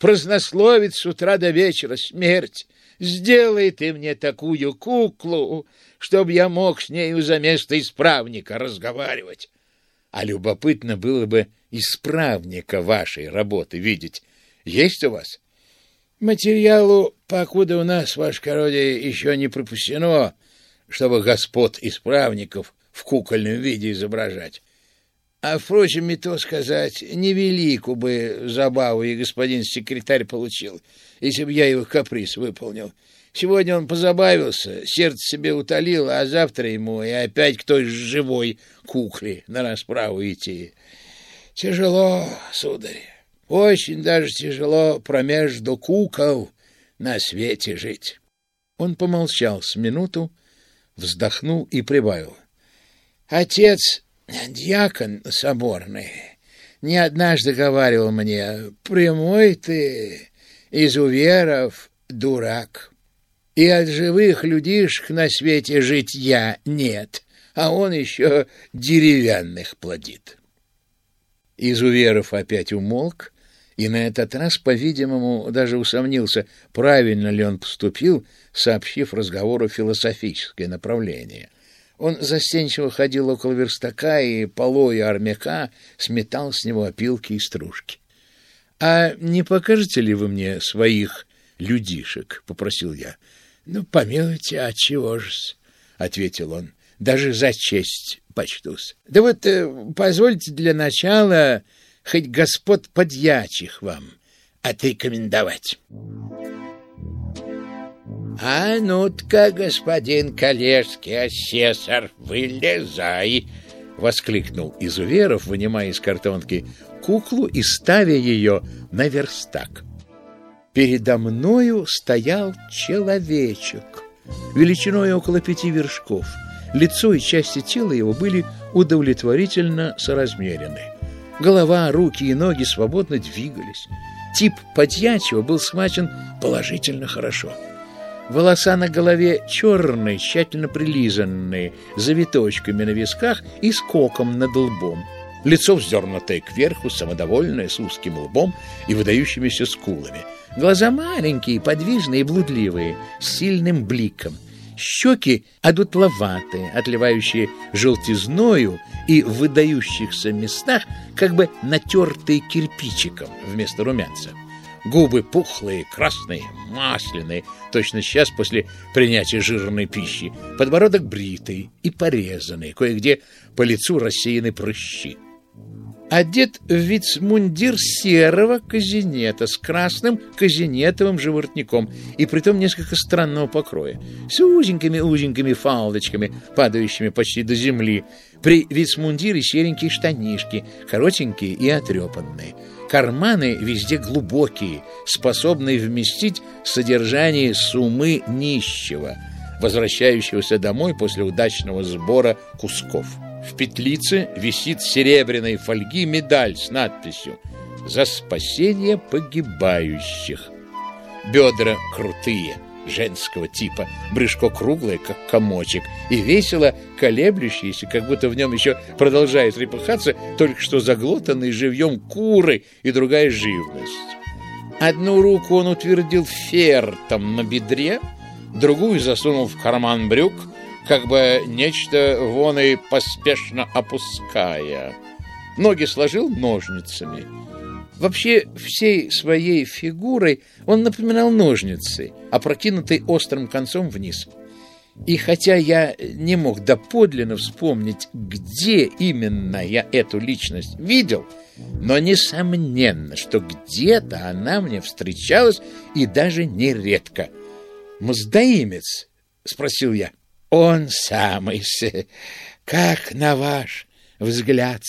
празднословит с утра до вечера смерть. Сделай ты мне такую куклу, чтобы я мог с нею за место исправника разговаривать. А любопытно было бы исправника вашей работы видеть. Есть у вас? Материалу, покуда у нас, ваше кородие, еще не пропущено, чтобы господ исправников в кукольном виде изображать. А, впрочем, и то сказать, невелику бы забаву и господин секретарь получил, если бы я его каприз выполнил. Сегодня он позабавился, сердце себе утолил, а завтра ему и опять к той живой кукле на расправу идти. Тяжело, сударь, очень даже тяжело промежду кукол на свете жить. Он помолчал с минуту, вздохнул и прибавил. Отец, дьякон соборный, не однажды говаривал мне, прямой ты, из уверов, дурак и от живых людишек на свете житья нет, а он еще деревянных плодит. Изуверов опять умолк, и на этот раз, по-видимому, даже усомнился, правильно ли он поступил, сообщив разговору философическое направление. Он застенчиво ходил около верстака и, полой армяка, сметал с него опилки и стружки. — А не покажете ли вы мне своих людишек? — попросил я. Ну, помилуйте, а чего же ответил он. Даже за честь почтусь. Да вот э, позвольте для начала хоть господ подьячих вам отрекомендовать. А ну-ка, господин коллежский асессор, вылезай! воскликнул Изуверов, вынимая из картонки куклу и ставя ее на верстак. Передо мною стоял человечек, величиной около пяти вершков. Лицо и части тела его были удовлетворительно соразмерены. Голова, руки и ноги свободно двигались. Тип подьячего был схвачен положительно хорошо. Волоса на голове черные, тщательно прилизанные, завиточками на висках и скоком над лбом. Лицо вздернутое кверху, самодовольное, с узким лбом и выдающимися скулами. Глаза маленькие, подвижные и блудливые, с сильным бликом. Щеки одутловатые, отливающие желтизною и в выдающихся местах как бы натертые кирпичиком вместо румянца. Губы пухлые, красные, масляные, точно сейчас после принятия жирной пищи. Подбородок бритый и порезанный, кое-где по лицу рассеяны прыщи. Одет в вицмундир серого казинета с красным казинетовым же воротником и притом несколько странного покроя, с узенькими-узенькими фалдочками, падающими почти до земли. При вицмундире серенькие штанишки, коротенькие и отрепанные. Карманы везде глубокие, способные вместить содержание суммы нищего, возвращающегося домой после удачного сбора кусков. В петлице висит серебряной фольги медаль с надписью «За спасение погибающих». Бедра крутые, женского типа, брюшко круглое, как комочек, и весело колеблющееся, как будто в нем еще продолжает трепыхаться только что заглотанные живьем куры и другая живность. Одну руку он утвердил фертом на бедре, другую засунул в карман брюк, как бы нечто вон и поспешно опуская. Ноги сложил ножницами. Вообще, всей своей фигурой он напоминал ножницы, опрокинутые острым концом вниз. И хотя я не мог доподлинно вспомнить, где именно я эту личность видел, но несомненно, что где-то она мне встречалась и даже нередко. «Маздаимец?» — спросил я. Он самый, как на ваш взгляд.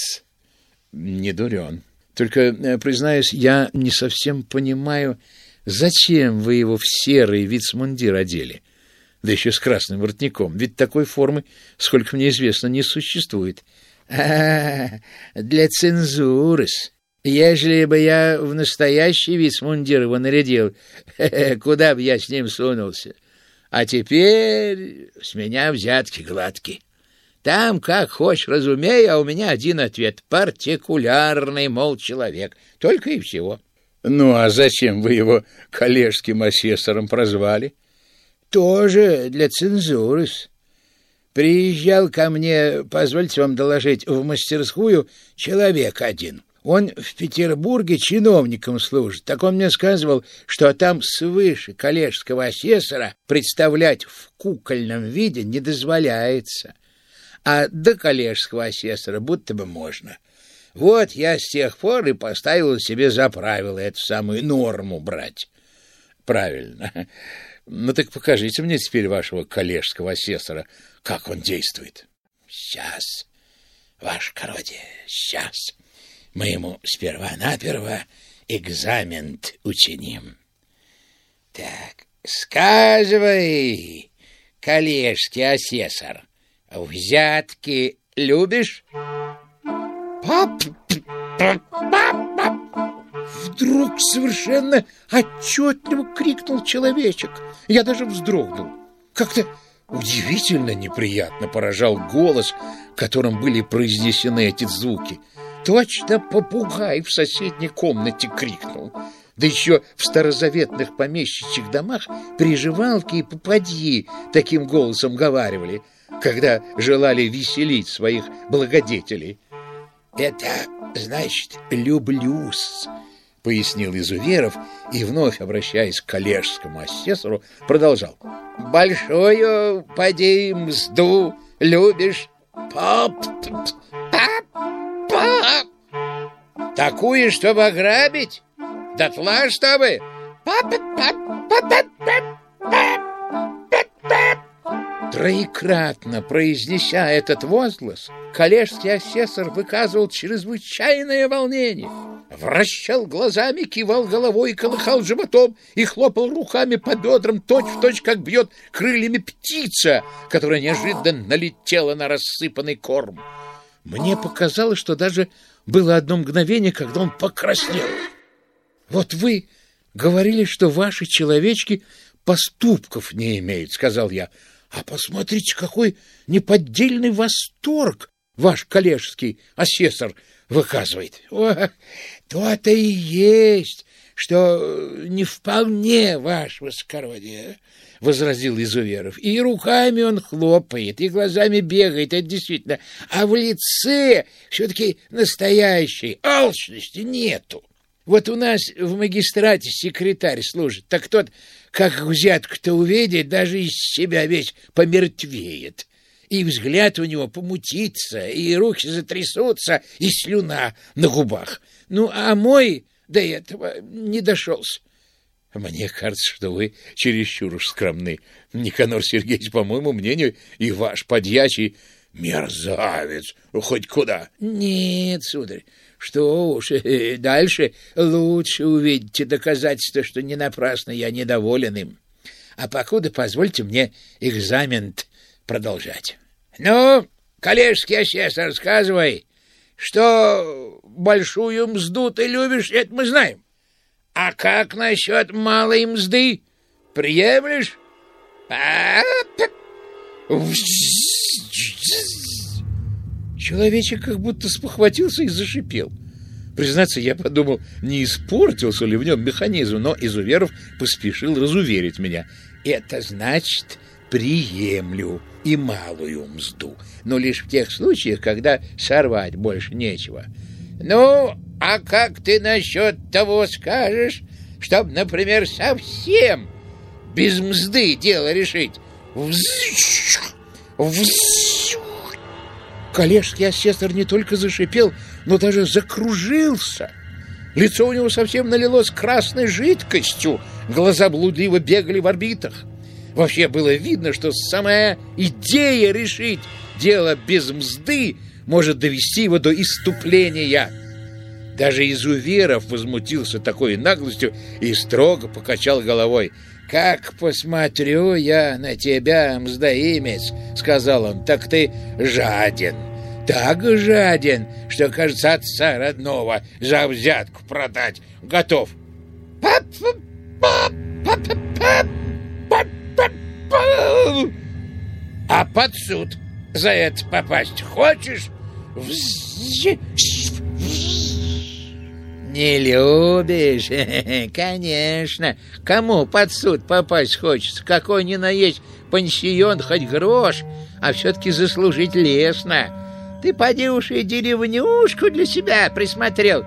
Не дурен. Только, э, признаюсь, я не совсем понимаю, зачем вы его в серый вицмундир одели, да еще с красным воротником, ведь такой формы, сколько мне известно, не существует. А, для цензуры -с. Ежели бы я в настоящий вицмундир его нарядил, [laughs] куда бы я с ним сунулся? А теперь с меня взятки гладкие. Там как хочешь разумей, а у меня один ответ. Партикулярный, мол, человек. Только и всего. Ну, а зачем вы его коллежским асессором прозвали? Тоже для цензуры. Приезжал ко мне, позвольте вам доложить, в мастерскую человек один. Он в Петербурге чиновником служит. Так он мне сказывал, что там свыше коллежского асессора представлять в кукольном виде не дозволяется. А до коллежского асессора будто бы можно. Вот я с тех пор и поставил себе за правило эту самую норму брать. Правильно. Ну так покажите мне теперь вашего коллежского асессора, как он действует. Сейчас, ваше кородие, сейчас мы ему сперва-наперво экзамен учиним. Так, сказывай, коллежский асессор, взятки любишь? Пап, пап, пап, Вдруг совершенно отчетливо крикнул человечек. Я даже вздрогнул. Как-то удивительно неприятно поражал голос, которым были произнесены эти звуки. Точно попугай в соседней комнате крикнул. Да еще в старозаветных помещичьих домах приживалки и попадьи таким голосом говаривали, когда желали веселить своих благодетелей. «Это значит «люблюсь», — пояснил Изуверов и, вновь обращаясь к коллежскому асессору, продолжал. «Большую, поди, мзду любишь, пап, Такую, чтобы ограбить? Дотла, чтобы? Троекратно произнеся этот возглас, коллежский асессор выказывал чрезвычайное волнение. Вращал глазами, кивал головой, колыхал животом и хлопал руками по бедрам точь-в-точь, точь, как бьет крыльями птица, которая неожиданно налетела на рассыпанный корм. Мне показалось, что даже было одно мгновение, когда он покраснел. Вот вы говорили, что ваши человечки поступков не имеет, — сказал я. А посмотрите, какой неподдельный восторг ваш коллежский асессор выказывает. То-то и есть, что не вполне ваш высокородие, — возразил Изуверов. И руками он хлопает, и глазами бегает, это действительно. А в лице все-таки настоящей алчности нету. Вот у нас в магистрате секретарь служит, так тот, как взятку-то увидит, даже из себя весь помертвеет. И взгляд у него помутится, и руки затрясутся, и слюна на губах. Ну, а мой до этого не дошелся. Мне кажется, что вы чересчур уж скромны. Никанор Сергеевич, по моему мнению, и ваш подьячий мерзавец, хоть куда. Нет, сударь, что уж, э, дальше лучше увидите доказательства, что не напрасно я недоволен им. А покуда позвольте мне экзамен продолжать. Ну, коллежский асессор, рассказывай, что большую мзду ты любишь, это мы знаем. А как насчет малой мзды? Приемлешь? Человечек как будто спохватился и зашипел. Признаться, я подумал, не испортился ли в нем механизм, но Изуверов поспешил разуверить меня. Это значит, приемлю и малую мзду, но лишь в тех случаях, когда сорвать больше нечего. Ну, а как ты насчет того скажешь, чтобы, например, совсем без мзды дело решить? Взщ, взщ, Коллежский асессор не только зашипел, но даже закружился. Лицо у него совсем налилось красной жидкостью, глаза блудливо бегали в орбитах. Вообще было видно, что самая идея решить дело без мзды может довести его до иступления. Даже изуверов возмутился такой наглостью и строго покачал головой. «Как посмотрю я на тебя, мздоимец, — сказал он, — так ты жаден, так жаден, что, кажется, отца родного за взятку продать готов». А под суд за это попасть хочешь? Не любишь? [laughs] Конечно. Кому под суд попасть хочется? Какой ни на есть пансион, хоть грош, а все-таки заслужить лестно. Ты поди уж и деревнюшку для себя присмотрел.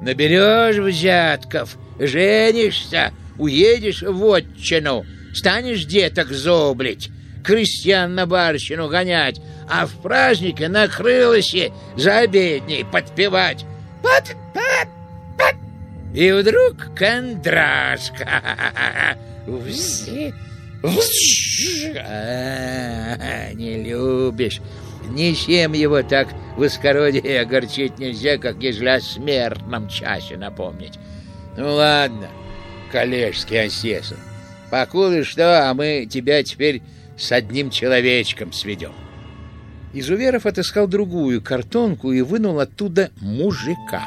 Наберешь взятков, женишься, уедешь в отчину, станешь деток зоблить, крестьян на барщину гонять, а в празднике на крылыще за обедней подпевать. Под, под, под. И вдруг кондрашка. А, не любишь. Ничем его так в искородие огорчить нельзя, как ежели о смертном часе напомнить. Ну ладно, коллежский асессор, покуда что, а мы тебя теперь с одним человечком сведем. Изуверов отыскал другую картонку и вынул оттуда мужика.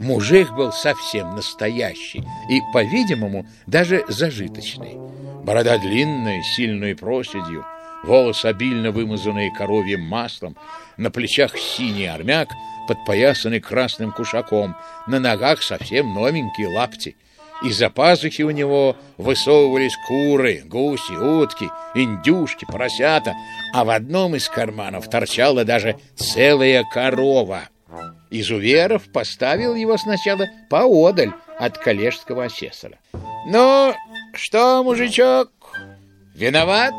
Мужик был совсем настоящий и, по-видимому, даже зажиточный. Борода длинная, сильной проседью, волосы обильно вымазанные коровьим маслом, на плечах синий армяк, подпоясанный красным кушаком, на ногах совсем новенькие лапти — из-за пазухи у него высовывались куры, гуси, утки, индюшки, поросята, а в одном из карманов торчала даже целая корова. Изуверов поставил его сначала поодаль от коллежского асессора. «Ну, что, мужичок, виноват?»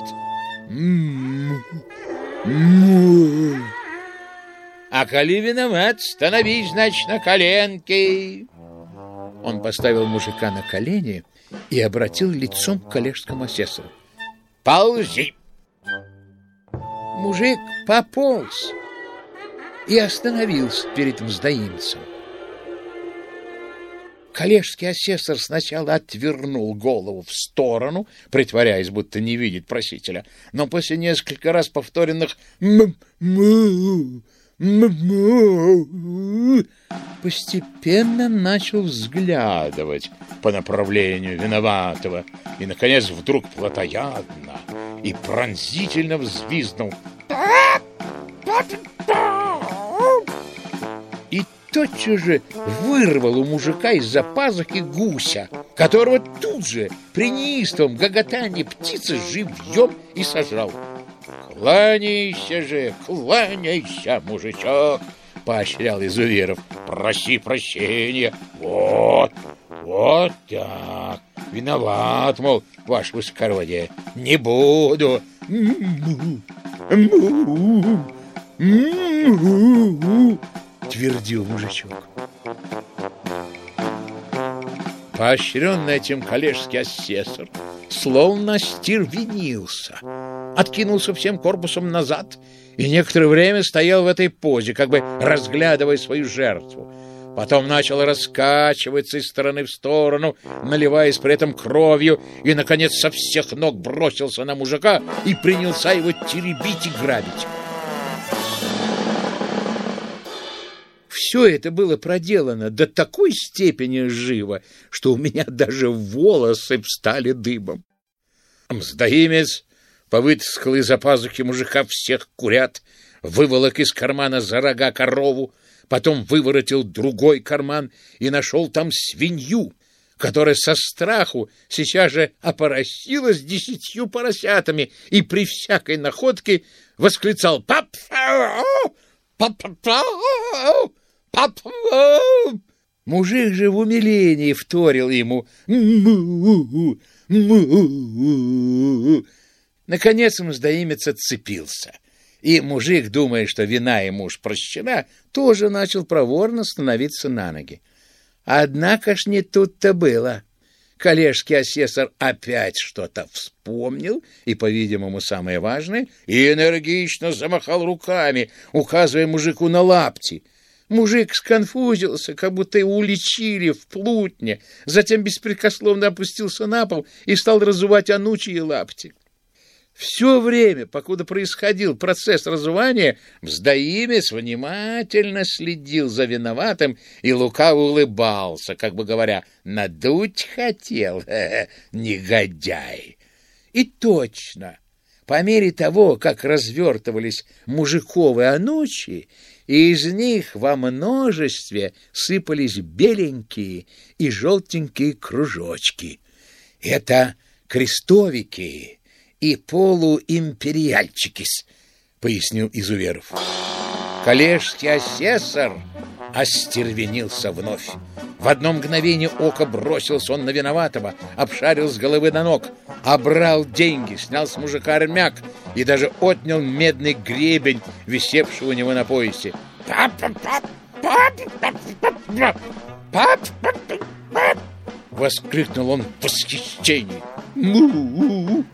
«А коли виноват, становись, значит, на коленки!» Он поставил мужика на колени и обратил лицом к коллежскому асессору. «Ползи!» Мужик пополз и остановился перед мздоимцем. Коллежский асессор сначала отвернул голову в сторону, притворяясь, будто не видит просителя, но после несколько раз повторенных «м-м-м» постепенно начал взглядывать по направлению виноватого и, наконец, вдруг плотоядно и пронзительно взвизнул. И тотчас же вырвал у мужика из-за пазухи гуся, которого тут же при неистовом гоготании птицы живьем и сожрал. «Кланяйся же, кланяйся, мужичок!» — поощрял Изуверов. «Проси прощения! Вот, вот так! Виноват, мол, ваше высокородие! Не буду!» твердил мужичок. Поощренный этим коллежский асессор словно стервенился, откинулся всем корпусом назад и некоторое время стоял в этой позе, как бы разглядывая свою жертву. Потом начал раскачиваться из стороны в сторону, наливаясь при этом кровью, и, наконец, со всех ног бросился на мужика и принялся его теребить и грабить. Все это было проделано до такой степени живо, что у меня даже волосы встали дыбом. Мздоимец повытаскал из-за пазухи мужика всех курят, выволок из кармана за рога корову, потом выворотил другой карман и нашел там свинью, которая со страху сейчас же опоросилась десятью поросятами и при всякой находке восклицал «Пап! Пап! Пап! Пап! Мужик же в умилении вторил ему Наконец мздоимец отцепился, и мужик, думая, что вина ему уж прощена, тоже начал проворно становиться на ноги. Однако ж не тут-то было. Коллежский асессор опять что-то вспомнил, и, по-видимому, самое важное, и энергично замахал руками, указывая мужику на лапти — Мужик сконфузился, как будто его уличили в плутне, затем беспрекословно опустился на пол и стал разувать анучьи лапти. Все время, покуда происходил процесс разувания, мздоимец внимательно следил за виноватым и лукаво улыбался, как бы говоря, надуть хотел, [laughs] негодяй. И точно, по мере того, как развертывались мужиковы анучи, и из них во множестве сыпались беленькие и желтенькие кружочки. Это крестовики и полуимпериальчики, пояснил Изуверов. Коллежский асессор остервенился вновь. В одно мгновение ока бросился он на виноватого, обшарил с головы до ног, обрал деньги, снял с мужика армяк и даже отнял медный гребень, висевший у него на поясе. Воскликнул он в восхищении. му му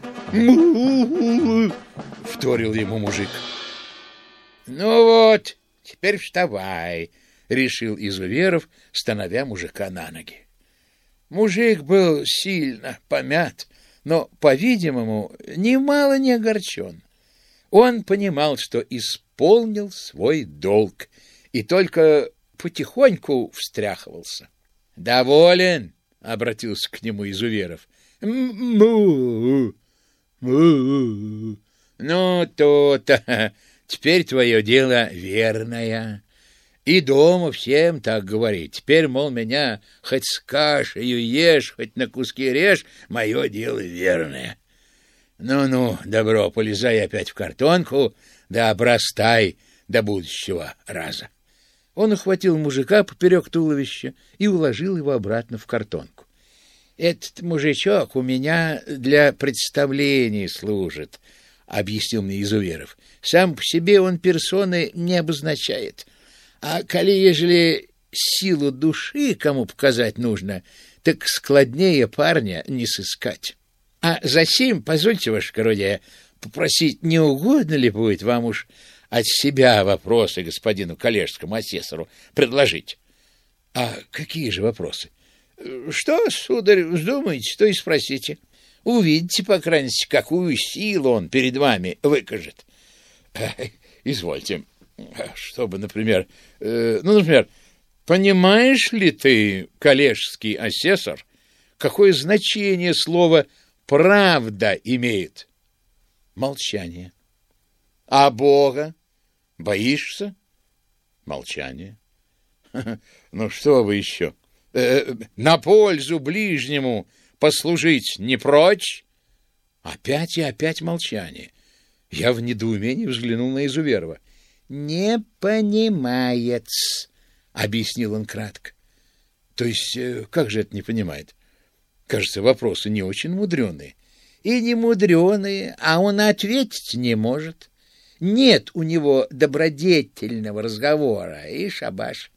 Вторил ему мужик. Ну вот, теперь вставай, — решил Изуверов, становя мужика на ноги. Мужик был сильно помят, но, по-видимому, немало не огорчен. Он понимал, что исполнил свой долг и только потихоньку встряхивался. «Доволен?» — обратился к нему Изуверов. «Му! Му! Ну, то-то! [laughs] Теперь твое дело верное. И дома всем так говорить. Теперь, мол, меня хоть с кашею ешь, хоть на куски режь, мое дело верное. Ну-ну, добро, полезай опять в картонку, да обрастай до будущего раза. Он ухватил мужика поперек туловища и уложил его обратно в картонку. «Этот мужичок у меня для представлений служит», — объяснил мне Изуверов. «Сам по себе он персоны не обозначает». А коли, ежели силу души кому показать нужно, так складнее парня не сыскать. А за сим, позвольте, ваше короле, попросить, не угодно ли будет вам уж от себя вопросы господину коллежскому асессору предложить? А какие же вопросы? Что, сударь, вздумаете, то и спросите. Увидите, по крайней мере, какую силу он перед вами выкажет. Извольте, Чтобы, например, э, ну, например, понимаешь ли ты, коллежский асессор, какое значение слово «правда» имеет? Молчание. А Бога? Боишься? Молчание. [laughs] Ну, что вы еще? Э, на пользу ближнему послужить не прочь? Опять и опять молчание. Я в недоумении взглянул на Изуверова. «Не понимает», — объяснил он кратко. «То есть, э, как же это не понимает? Кажется, вопросы не очень мудреные». «И не мудреные, а он ответить не может. Нет у него добродетельного разговора, и шабаш.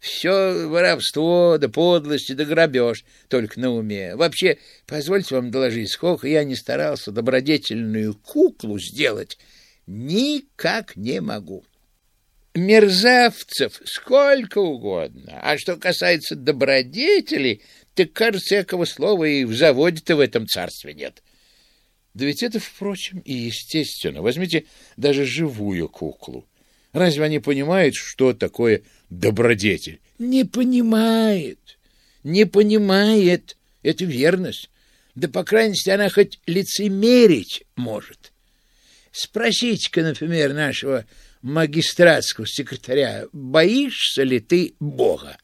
Все воровство, да подлость, да грабеж только на уме. Вообще, позвольте вам доложить, сколько я не старался добродетельную куклу сделать, никак не могу. Мерзавцев сколько угодно. А что касается добродетелей, так, кажется, всякого слова и в заводе-то в этом царстве нет. Да ведь это, впрочем, и естественно. Возьмите даже живую куклу. Разве они понимают, что такое добродетель? Не понимает. Не понимает. Это верность. Да, по крайней мере, она хоть лицемерить может. Спросите-ка, например, нашего магистратского секретаря, боишься ли ты Бога?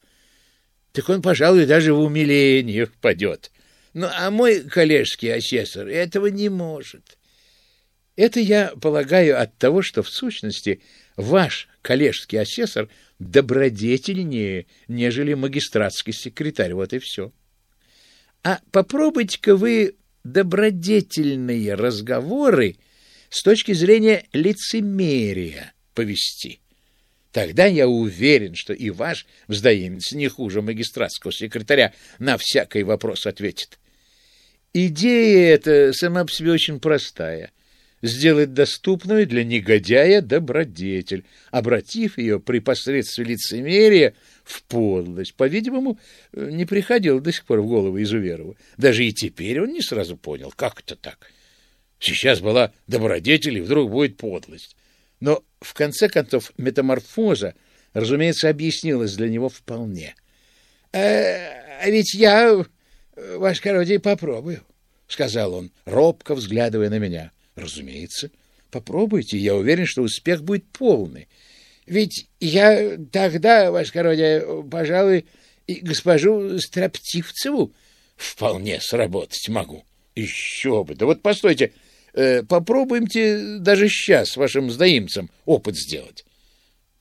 Так он, пожалуй, даже в умиление впадет. Ну, а мой коллежский асессор этого не может. Это я полагаю от того, что в сущности ваш коллежский асессор добродетельнее, нежели магистратский секретарь. Вот и все. А попробуйте-ка вы добродетельные разговоры с точки зрения лицемерия повести. Тогда я уверен, что и ваш вздаимец не хуже магистратского секретаря на всякий вопрос ответит. Идея эта сама по себе очень простая — сделать доступную для негодяя добродетель, обратив ее при посредстве лицемерия в подлость. По-видимому, не приходило до сих пор в голову Изуверова. Даже и теперь он не сразу понял, как это так. Сейчас была добродетель, и вдруг будет подлость. Но, в конце концов, метаморфоза, разумеется, объяснилась для него вполне. «Э, — А ведь я, ваш кородий, попробую, — сказал он, робко взглядывая на меня. — Разумеется. Попробуйте, я уверен, что успех будет полный. Ведь я тогда, ваше кородие, пожалуй, и госпожу Строптивцеву вполне сработать могу. Еще бы! Да вот постойте, э, попробуемте даже сейчас вашим сдаимцем опыт сделать.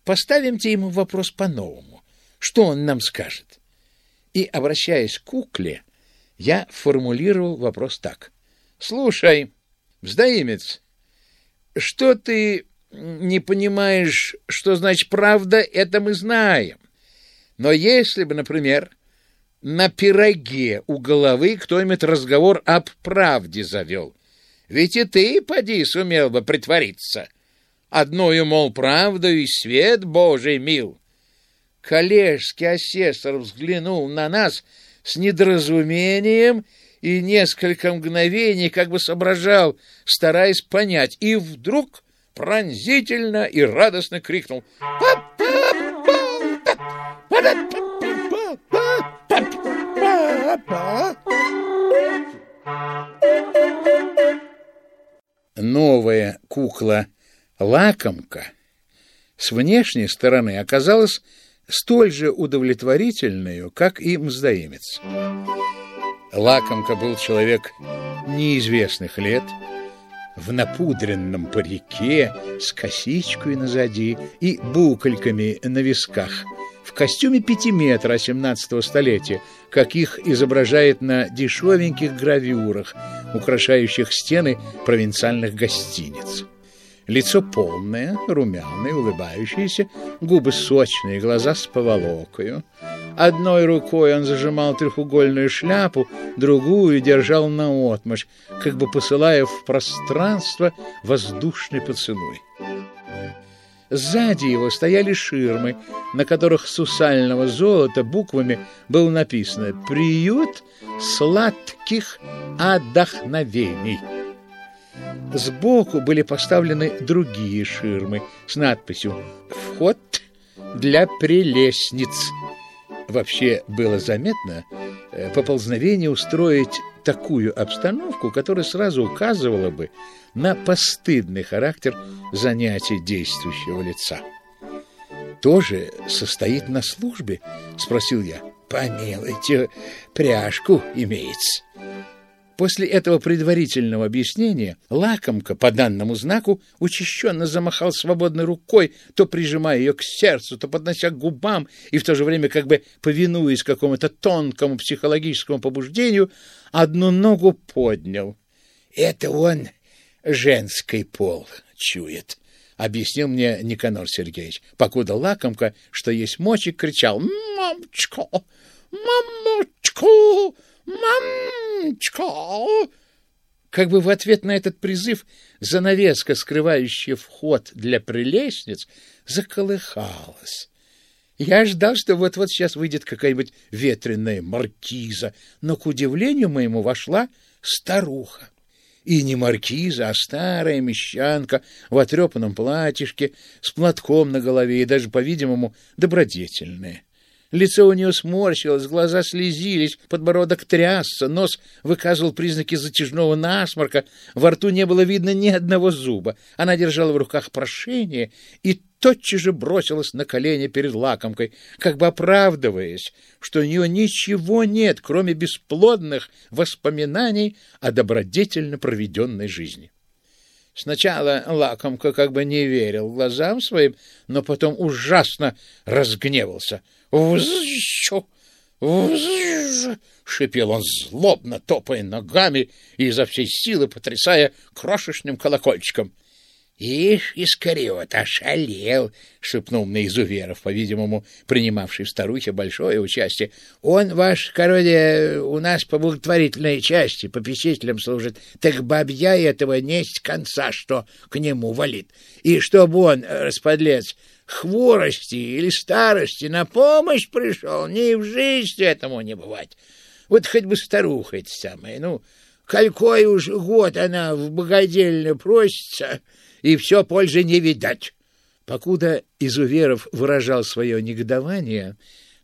Поставимте ему вопрос по-новому. Что он нам скажет? И, обращаясь к кукле, я формулировал вопрос так. «Слушай, Вздоимец, что ты не понимаешь, что значит правда, это мы знаем. Но если бы, например, на пироге у головы кто-нибудь разговор об правде завел, ведь и ты, поди, сумел бы притвориться. Одною, мол, правду и свет Божий мил. Коллежский асессор взглянул на нас с недоразумением и несколько мгновений как бы соображал, стараясь понять, и вдруг пронзительно и радостно крикнул. Новая кукла-лакомка с внешней стороны оказалась столь же удовлетворительной, как и мздоимец. Лакомка был человек неизвестных лет, в напудренном парике, с косичкой назади и букольками на висках, в костюме пятиметра XVII столетия, каких изображает на дешевеньких гравюрах, украшающих стены провинциальных гостиниц. Лицо полное, румяное, улыбающееся, губы сочные, глаза с поволокою. Одной рукой он зажимал трехугольную шляпу, другую держал наотмашь, как бы посылая в пространство воздушный поцелуй. Сзади его стояли ширмы, на которых с усального золота буквами было написано «Приют сладких отдохновений». Сбоку были поставлены другие ширмы с надписью «Вход для прелестниц». Вообще было заметно э, поползновение устроить такую обстановку, которая сразу указывала бы на постыдный характер занятий действующего лица. «Тоже состоит на службе?» — спросил я. «Помилуйте, пряжку имеется». После этого предварительного объяснения лакомка по данному знаку учащенно замахал свободной рукой, то прижимая ее к сердцу, то поднося к губам, и в то же время как бы повинуясь какому-то тонкому психологическому побуждению, одну ногу поднял. «Это он женский пол чует», — объяснил мне Никанор Сергеевич, покуда лакомка, что есть мочи, кричал «Мамочка! Мамочка!» «Мамочка!» Как бы в ответ на этот призыв занавеска, скрывающая вход для прелестниц, заколыхалась. Я ждал, что вот-вот сейчас выйдет какая-нибудь ветреная маркиза, но, к удивлению моему, вошла старуха. И не маркиза, а старая мещанка в отрепанном платьишке, с платком на голове и даже, по-видимому, добродетельная. Лицо у нее сморщилось, глаза слезились, подбородок трясся, нос выказывал признаки затяжного насморка, во рту не было видно ни одного зуба. Она держала в руках прошение и тотчас же бросилась на колени перед лакомкой, как бы оправдываясь, что у нее ничего нет, кроме бесплодных воспоминаний о добродетельно проведенной жизни. Сначала лакомка как бы не верил глазам своим, но потом ужасно разгневался — «Взжу! Взжу!» — шипел он злобно, топая ногами и изо всей силы потрясая крошечным колокольчиком. «Ишь, Искариот, ошалел!» — шепнул мне Изуверов, по-видимому, принимавший в старухе большое участие. «Он, ваш короле, у нас по благотворительной части, по попечителям служит. Так бабья этого несть конца, что к нему валит. И чтобы он, расподлец, хворости или старости на помощь пришел, ни в жизнь этому не бывать. Вот хоть бы старуха эта самая, ну, какой уж год она в богадельне просится, и все пользы не видать. Покуда Изуверов выражал свое негодование,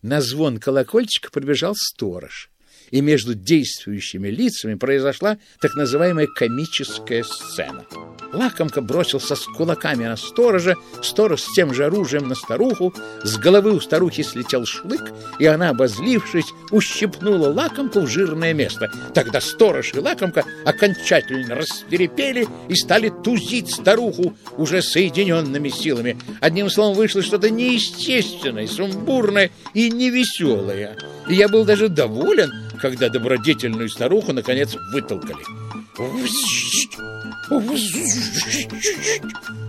на звон колокольчика прибежал сторож и между действующими лицами произошла так называемая комическая сцена. Лакомка бросился с кулаками на сторожа, сторож с тем же оружием на старуху, с головы у старухи слетел шлык, и она, обозлившись, ущипнула лакомку в жирное место. Тогда сторож и лакомка окончательно растерепели и стали тузить старуху уже соединенными силами. Одним словом, вышло что-то неестественное, сумбурное и невеселое. И я был даже доволен, когда добродетельную старуху, наконец, вытолкали.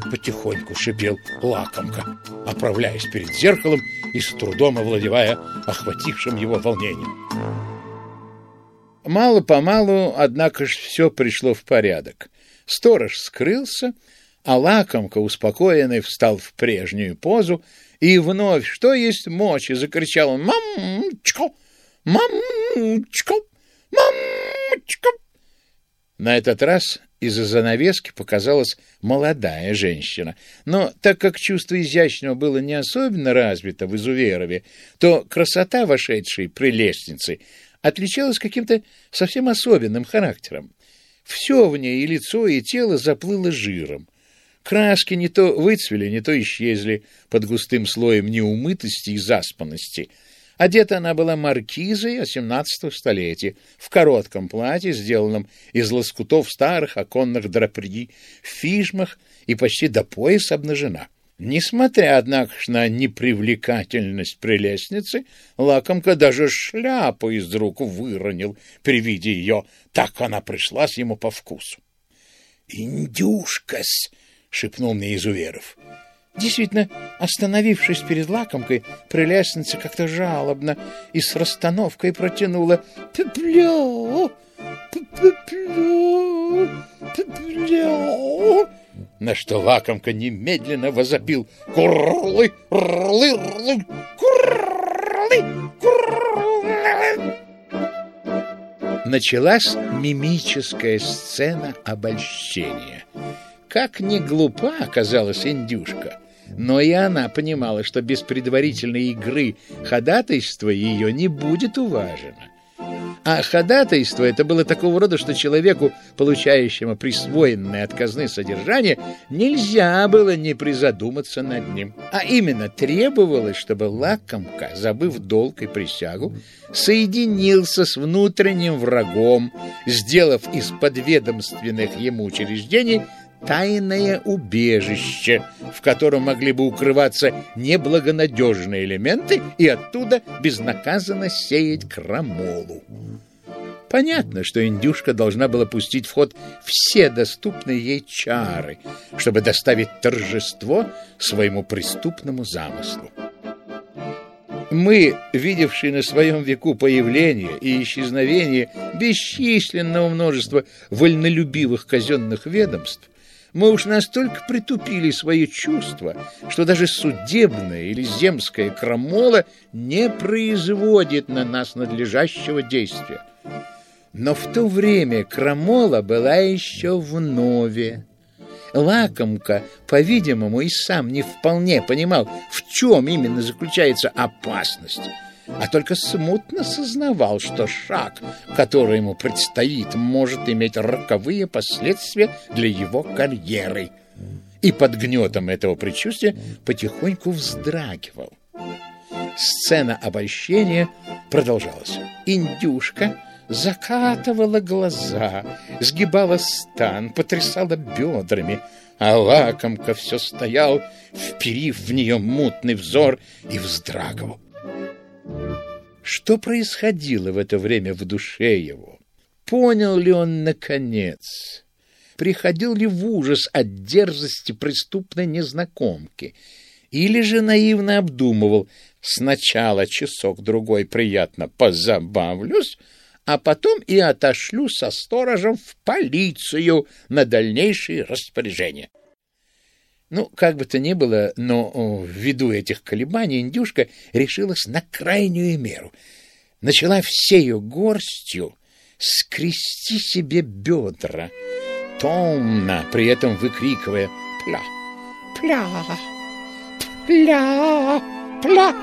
Потихоньку шипел лакомка, оправляясь перед зеркалом и с трудом овладевая охватившим его волнением. Мало-помалу, однако ж, все пришло в порядок. Сторож скрылся, а лакомка, успокоенный, встал в прежнюю позу и вновь, что есть мочи, закричал он «Мамочка! Мамочка! Мамочка!» На этот раз из-за занавески показалась молодая женщина. Но так как чувство изящного было не особенно развито в Изуверове, то красота вошедшей прелестницы отличалась каким-то совсем особенным характером. Все в ней, и лицо, и тело заплыло жиром. Краски не то выцвели, не то исчезли под густым слоем неумытости и заспанности — Одета она была маркизой XVII столетия, в коротком платье, сделанном из лоскутов старых оконных драпри, в фижмах и почти до пояса обнажена. Несмотря, однако, на непривлекательность прелестницы, лакомка даже шляпу из рук выронил при виде ее, так она пришлась ему по вкусу. «Индюшкас!» — шепнул мне Изуверов. Действительно, остановившись перед лакомкой, прелестница как-то жалобно и с расстановкой протянула «Пеплю! Пеплю! Пеплю!» На что лакомка немедленно возопил «Курлы! Рлы! Рлы! Курлы! Курлы!» Началась мимическая сцена обольщения — Как не глупа оказалась индюшка, но и она понимала, что без предварительной игры ходатайство ее не будет уважено. А ходатайство это было такого рода, что человеку, получающему присвоенное от казны содержание, нельзя было не призадуматься над ним. А именно требовалось, чтобы лакомка, забыв долг и присягу, соединился с внутренним врагом, сделав из подведомственных ему учреждений тайное убежище, в котором могли бы укрываться неблагонадежные элементы и оттуда безнаказанно сеять крамолу. Понятно, что индюшка должна была пустить в ход все доступные ей чары, чтобы доставить торжество своему преступному замыслу. Мы, видевшие на своем веку появление и исчезновение бесчисленного множества вольнолюбивых казенных ведомств, мы уж настолько притупили свои чувства, что даже судебная или земская крамола не производит на нас надлежащего действия. Но в то время крамола была еще в нове. Лакомка, по-видимому, и сам не вполне понимал, в чем именно заключается опасность – а только смутно сознавал, что шаг, который ему предстоит, может иметь роковые последствия для его карьеры. И под гнетом этого предчувствия потихоньку вздрагивал. Сцена обольщения продолжалась. Индюшка закатывала глаза, сгибала стан, потрясала бедрами, а лакомка все стоял, вперив в нее мутный взор и вздрагивал. Что происходило в это время в душе его? Понял ли он, наконец? Приходил ли в ужас от дерзости преступной незнакомки? Или же наивно обдумывал «сначала часок-другой приятно позабавлюсь», а потом и отошлю со сторожем в полицию на дальнейшие распоряжения. Ну, как бы то ни было, но ввиду этих колебаний индюшка решилась на крайнюю меру. Начала всею горстью скрести себе бедра, томно, при этом выкрикивая «пля, пля, пля, пля».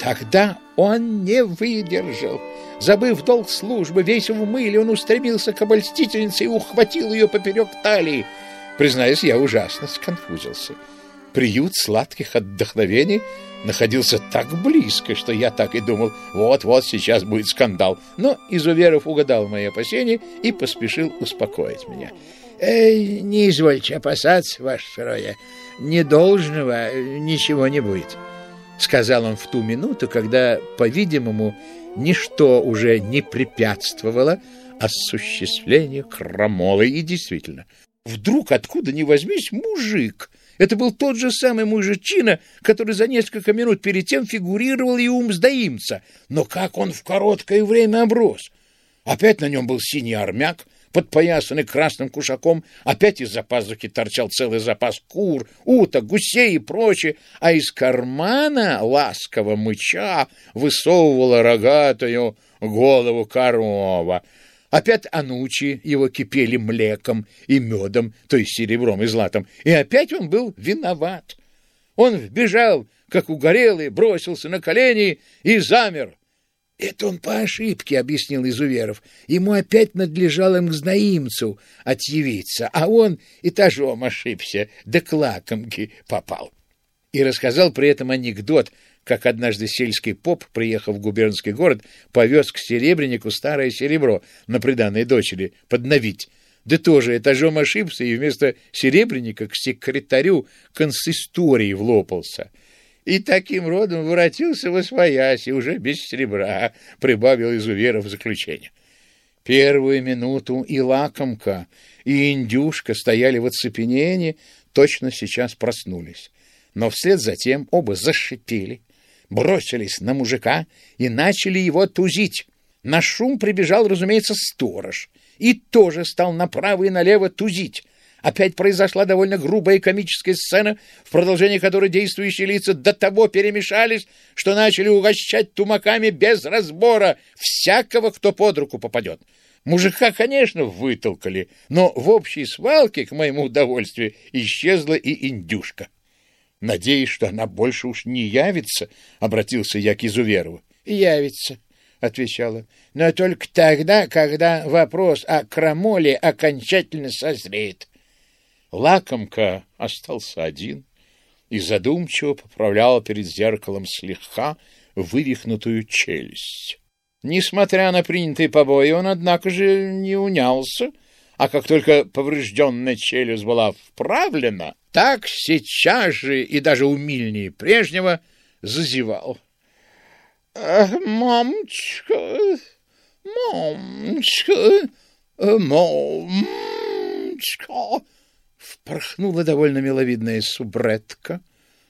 Тогда он не выдержал. Забыв долг службы, весь в мыле, он устремился к обольстительнице и ухватил ее поперек талии. Признаюсь, я ужасно сконфузился. Приют сладких отдохновений находился так близко, что я так и думал, вот-вот сейчас будет скандал. Но Изуверов угадал мои опасения и поспешил успокоить меня. «Эй, не извольте опасаться, ваше сырое, недолжного ничего не будет», — сказал он в ту минуту, когда, по-видимому, ничто уже не препятствовало осуществлению крамолы. И действительно, Вдруг откуда ни возьмись мужик. Это был тот же самый мужичина, который за несколько минут перед тем фигурировал и у мздоимца. Но как он в короткое время оброс? Опять на нем был синий армяк, подпоясанный красным кушаком, опять из-за пазухи торчал целый запас кур, уток, гусей и прочее, а из кармана ласково мыча высовывала рогатую голову корова — Опять анучи его кипели млеком и медом, то есть серебром и златом, и опять он был виноват. Он вбежал, как угорелый, бросился на колени и замер. Это он по ошибке, — объяснил Изуверов. Ему опять надлежало мгзнаимцу отъявиться, а он этажом ошибся, да к лакомке попал. И рассказал при этом анекдот, как однажды сельский поп, приехав в губернский город, повез к серебрянику старое серебро на приданной дочери подновить. Да тоже этажом ошибся и вместо серебряника к секретарю консистории влопался. И таким родом воротился во своясь, и уже без серебра, прибавил из уверов заключение. Первую минуту и лакомка, и индюшка стояли в оцепенении, точно сейчас проснулись. Но вслед за тем оба зашипели, бросились на мужика и начали его тузить. На шум прибежал, разумеется, сторож и тоже стал направо и налево тузить. Опять произошла довольно грубая комическая сцена, в продолжении которой действующие лица до того перемешались, что начали угощать тумаками без разбора всякого, кто под руку попадет. Мужика, конечно, вытолкали, но в общей свалке, к моему удовольствию, исчезла и индюшка. Надеюсь, что она больше уж не явится, — обратился я к Изуверову. — Явится, — отвечала, — но только тогда, когда вопрос о крамоле окончательно созреет. Лакомка остался один и задумчиво поправлял перед зеркалом слегка вывихнутую челюсть. Несмотря на принятые побои, он, однако же, не унялся, а как только поврежденная челюсть была вправлена, так сейчас же и даже умильнее прежнего зазевал. «Мамочка, мамочка, мамочка!» Впорхнула довольно миловидная субретка,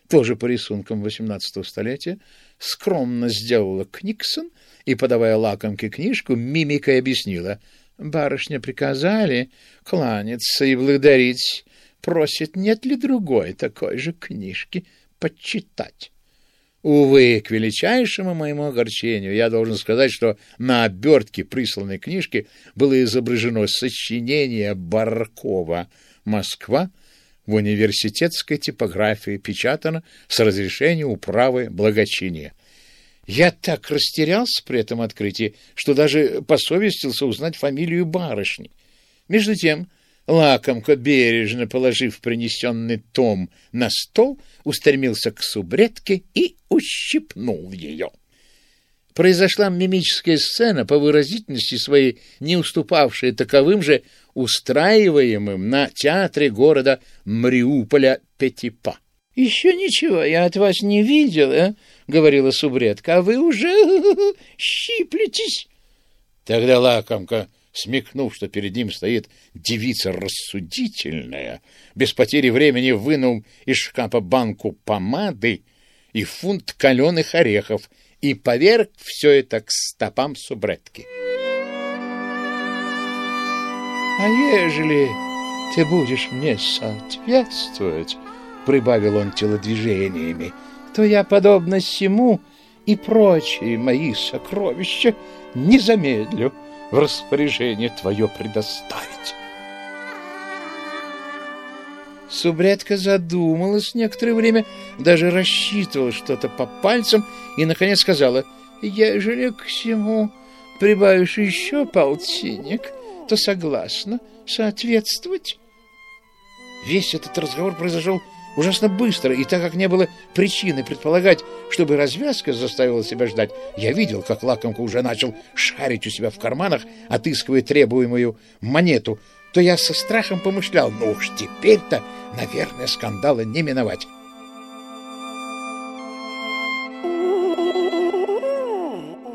тоже по рисункам XVIII столетия, скромно сделала Книксон и, подавая лакомке книжку, мимикой объяснила. Барышня приказали кланяться и благодарить. Просит, нет ли другой такой же книжки почитать. Увы, к величайшему моему огорчению, я должен сказать, что на обертке присланной книжки было изображено сочинение Баркова «Москва» в университетской типографии печатано с разрешения управы благочиния. Я так растерялся при этом открытии, что даже посовестился узнать фамилию барышни. Между тем, лакомка, бережно положив принесенный том на стол, устремился к субредке и ущипнул ее. Произошла мимическая сцена, по выразительности своей не уступавшая таковым же устраиваемым на театре города Мариуполя Петипа. — Еще ничего я от вас не видела, — говорила субредка, — а вы уже [laughs] щиплетесь. Тогда лакомка, смекнув, что перед ним стоит девица рассудительная, без потери времени вынул из шкафа банку помады и фунт каленых орехов и поверг все это к стопам субредки. «А ежели ты будешь мне соответствовать, прибавил он телодвижениями, то я, подобно всему и прочие мои сокровища, не замедлю в распоряжение твое предоставить. Субредка задумалась некоторое время, даже рассчитывала что-то по пальцам и, наконец, сказала, «Ежели к всему прибавишь еще полтинник, то согласна соответствовать». Весь этот разговор произошел ужасно быстро, и так как не было причины предполагать, чтобы развязка заставила себя ждать, я видел, как лакомка уже начал шарить у себя в карманах, отыскивая требуемую монету, то я со страхом помышлял, ну уж теперь-то, наверное, скандала не миновать.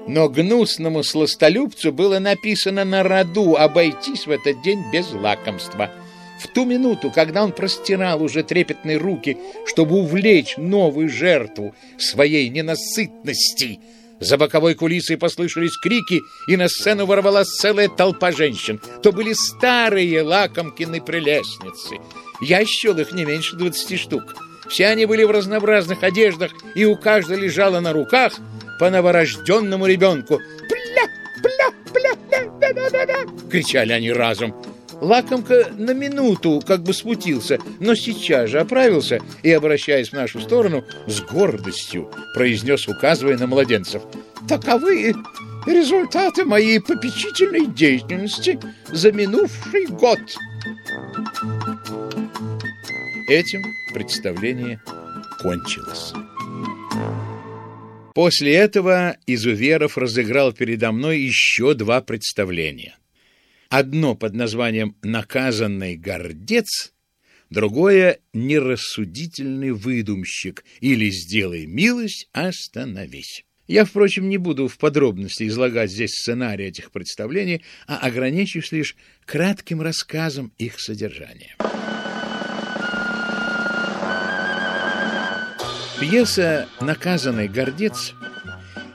Но гнусному сластолюбцу было написано на роду обойтись в этот день без лакомства — в ту минуту, когда он простирал уже трепетные руки, чтобы увлечь новую жертву своей ненасытности, за боковой кулисой послышались крики, и на сцену ворвалась целая толпа женщин. То были старые лакомкины прелестницы. Я счел их не меньше двадцати штук. Все они были в разнообразных одеждах, и у каждой лежала на руках по новорожденному ребенку. «Пля! Пля! Пля! Пля!» — кричали они разом. Лакомка на минуту как бы смутился, но сейчас же оправился и, обращаясь в нашу сторону, с гордостью произнес, указывая на младенцев. «Таковы результаты моей попечительной деятельности за минувший год». Этим представление кончилось. После этого Изуверов разыграл передо мной еще два представления. Одно под названием «Наказанный гордец», другое «Нерассудительный выдумщик» или «Сделай милость, остановись». Я, впрочем, не буду в подробности излагать здесь сценарий этих представлений, а ограничусь лишь кратким рассказом их содержания. Пьеса «Наказанный гордец»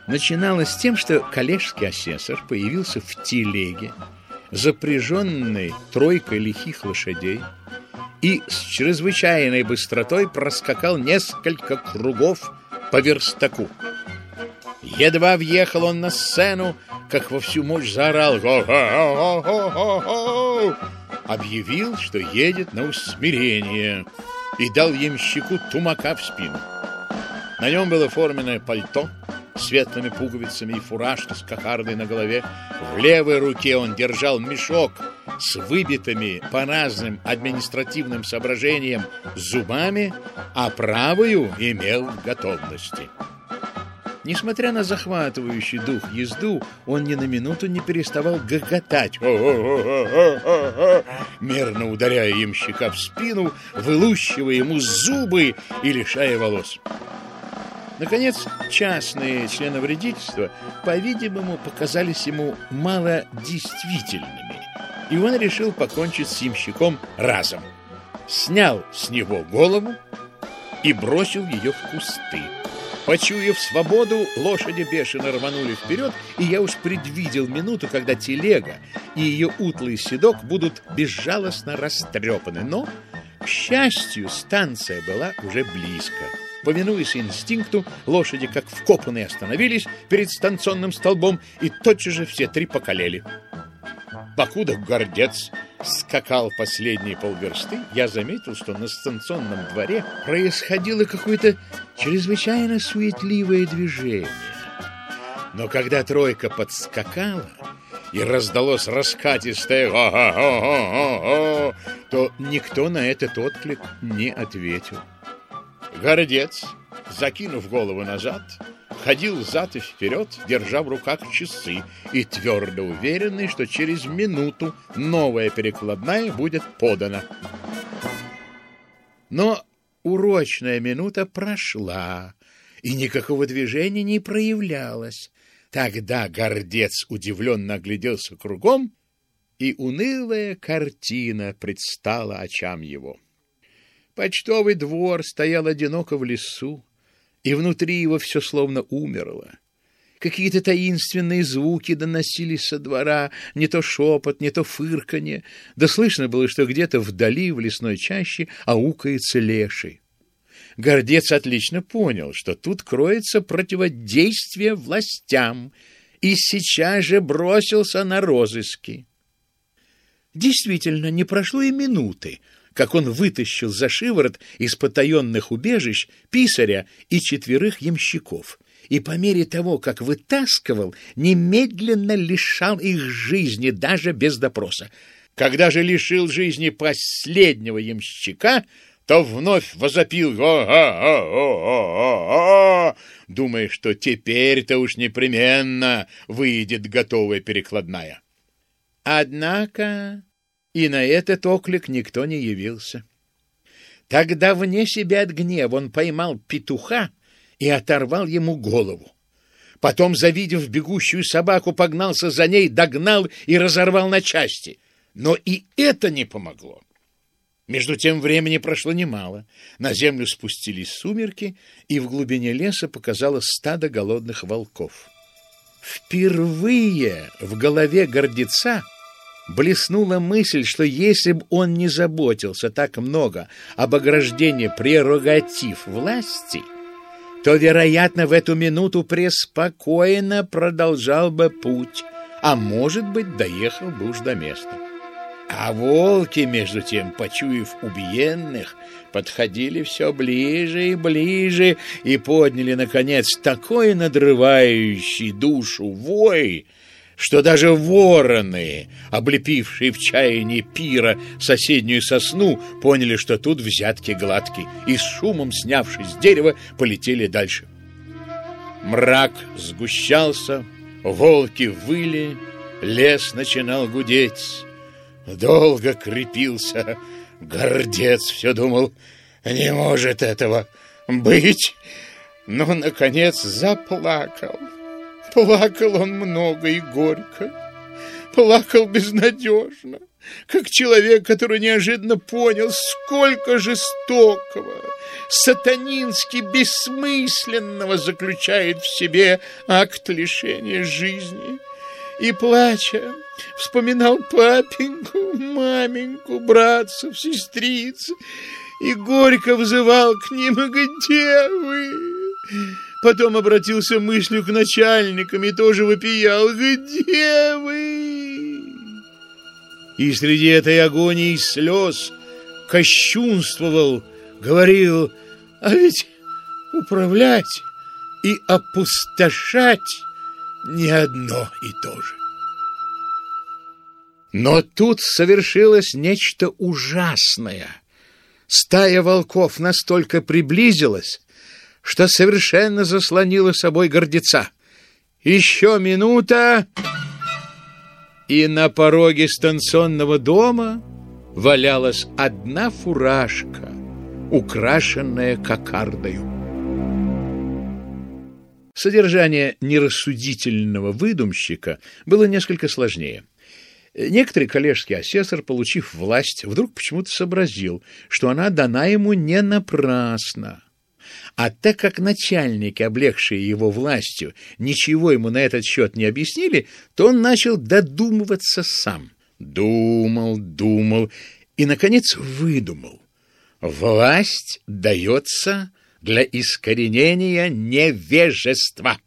начиналась с тем, что коллежский асессор появился в телеге, запряженный тройкой лихих лошадей, и с чрезвычайной быстротой проскакал несколько кругов по верстаку. Едва въехал он на сцену, как во всю мощь заорал «Го-го-го-го-го-го!» объявил, что едет на усмирение и дал ямщику тумака в спину. На нем было форменное пальто светлыми пуговицами и фуражка с кокардой на голове. В левой руке он держал мешок с выбитыми по разным административным соображениям зубами, а правую имел в готовности. Несмотря на захватывающий дух езду, он ни на минуту не переставал гоготать, мерно ударяя ямщика в спину, вылущивая ему зубы и лишая волос. Наконец, частные члены вредительства, по-видимому, показались ему малодействительными, и он решил покончить с ямщиком разом. Снял с него голову и бросил ее в кусты. Почуяв свободу, лошади бешено рванули вперед, и я уж предвидел минуту, когда телега и ее утлый седок будут безжалостно растрепаны. Но, к счастью, станция была уже близко. Повинуясь инстинкту, лошади, как вкопанные, остановились перед станционным столбом, и тотчас же все три покалели. Покуда гордец скакал последние полверсты, я заметил, что на станционном дворе происходило какое-то чрезвычайно суетливое движение. Но когда тройка подскакала и раздалось раскатистое «Го-го-го-го-го», то никто на этот отклик не ответил. Гордец, закинув голову назад, ходил взад и вперед, держа в руках часы и твердо уверенный, что через минуту новая перекладная будет подана. Но урочная минута прошла, и никакого движения не проявлялось. Тогда гордец удивленно огляделся кругом, и унылая картина предстала очам его. Почтовый двор стоял одиноко в лесу, и внутри его все словно умерло. Какие-то таинственные звуки доносились со двора, не то шепот, не то фырканье, да слышно было, что где-то вдали в лесной чаще аукается леший. Гордец отлично понял, что тут кроется противодействие властям, и сейчас же бросился на розыски. Действительно, не прошло и минуты, как он вытащил за шиворот из потаенных убежищ писаря и четверых ямщиков, и по мере того, как вытаскивал, немедленно лишал их жизни даже без допроса. Когда же лишил жизни последнего ямщика, то вновь возопил «Го-го-го-го-го-го», думая, что теперь-то уж непременно выйдет готовая перекладная. Однако и на этот оклик никто не явился. Тогда вне себя от гнева он поймал петуха и оторвал ему голову. Потом, завидев бегущую собаку, погнался за ней, догнал и разорвал на части. Но и это не помогло. Между тем времени прошло немало. На землю спустились сумерки, и в глубине леса показалось стадо голодных волков. Впервые в голове гордеца блеснула мысль, что если бы он не заботился так много об ограждении прерогатив власти, то, вероятно, в эту минуту преспокойно продолжал бы путь, а, может быть, доехал бы уж до места. А волки, между тем, почуяв убиенных, подходили все ближе и ближе и подняли, наконец, такой надрывающий душу вой, что даже вороны, облепившие в чаянии пира соседнюю сосну, поняли, что тут взятки гладкие, и с шумом, снявшись с дерева, полетели дальше. Мрак сгущался, волки выли, лес начинал гудеть. Долго крепился, гордец все думал, не может этого быть, но, наконец, заплакал. Плакал он много и горько, плакал безнадежно, как человек, который неожиданно понял, сколько жестокого, сатанински бессмысленного заключает в себе акт лишения жизни. И, плача, вспоминал папеньку, маменьку, братцев, сестриц, и горько взывал к ним, где вы? Потом обратился мыслью к начальникам и тоже вопиял «Где вы?» И среди этой агонии и слез кощунствовал, говорил «А ведь управлять и опустошать не одно и то же». Но тут совершилось нечто ужасное. Стая волков настолько приблизилась, что совершенно заслонила собой гордеца. Еще минута, и на пороге станционного дома валялась одна фуражка, украшенная кокардою. Содержание нерассудительного выдумщика было несколько сложнее — Некоторый коллежский асессор, получив власть, вдруг почему-то сообразил, что она дана ему не напрасно. А так как начальники, облегшие его властью, ничего ему на этот счет не объяснили, то он начал додумываться сам. Думал, думал и, наконец, выдумал. Власть дается для искоренения невежества.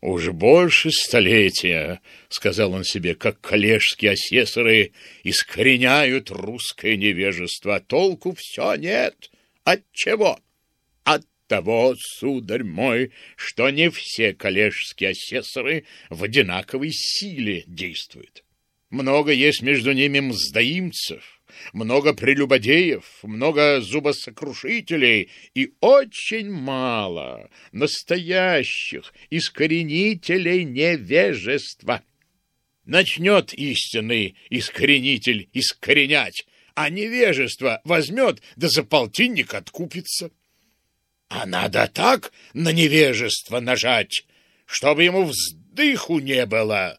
«Уж больше столетия, — сказал он себе, — как коллежские асессоры искореняют русское невежество, толку все нет. От чего? От того, сударь мой, что не все коллежские асессоры в одинаковой силе действуют. Много есть между ними мздоимцев, много прелюбодеев, много зубосокрушителей и очень мало настоящих искоренителей невежества. Начнет истинный искоренитель искоренять, а невежество возьмет да за полтинник откупится. А надо так на невежество нажать, чтобы ему вздыху не было,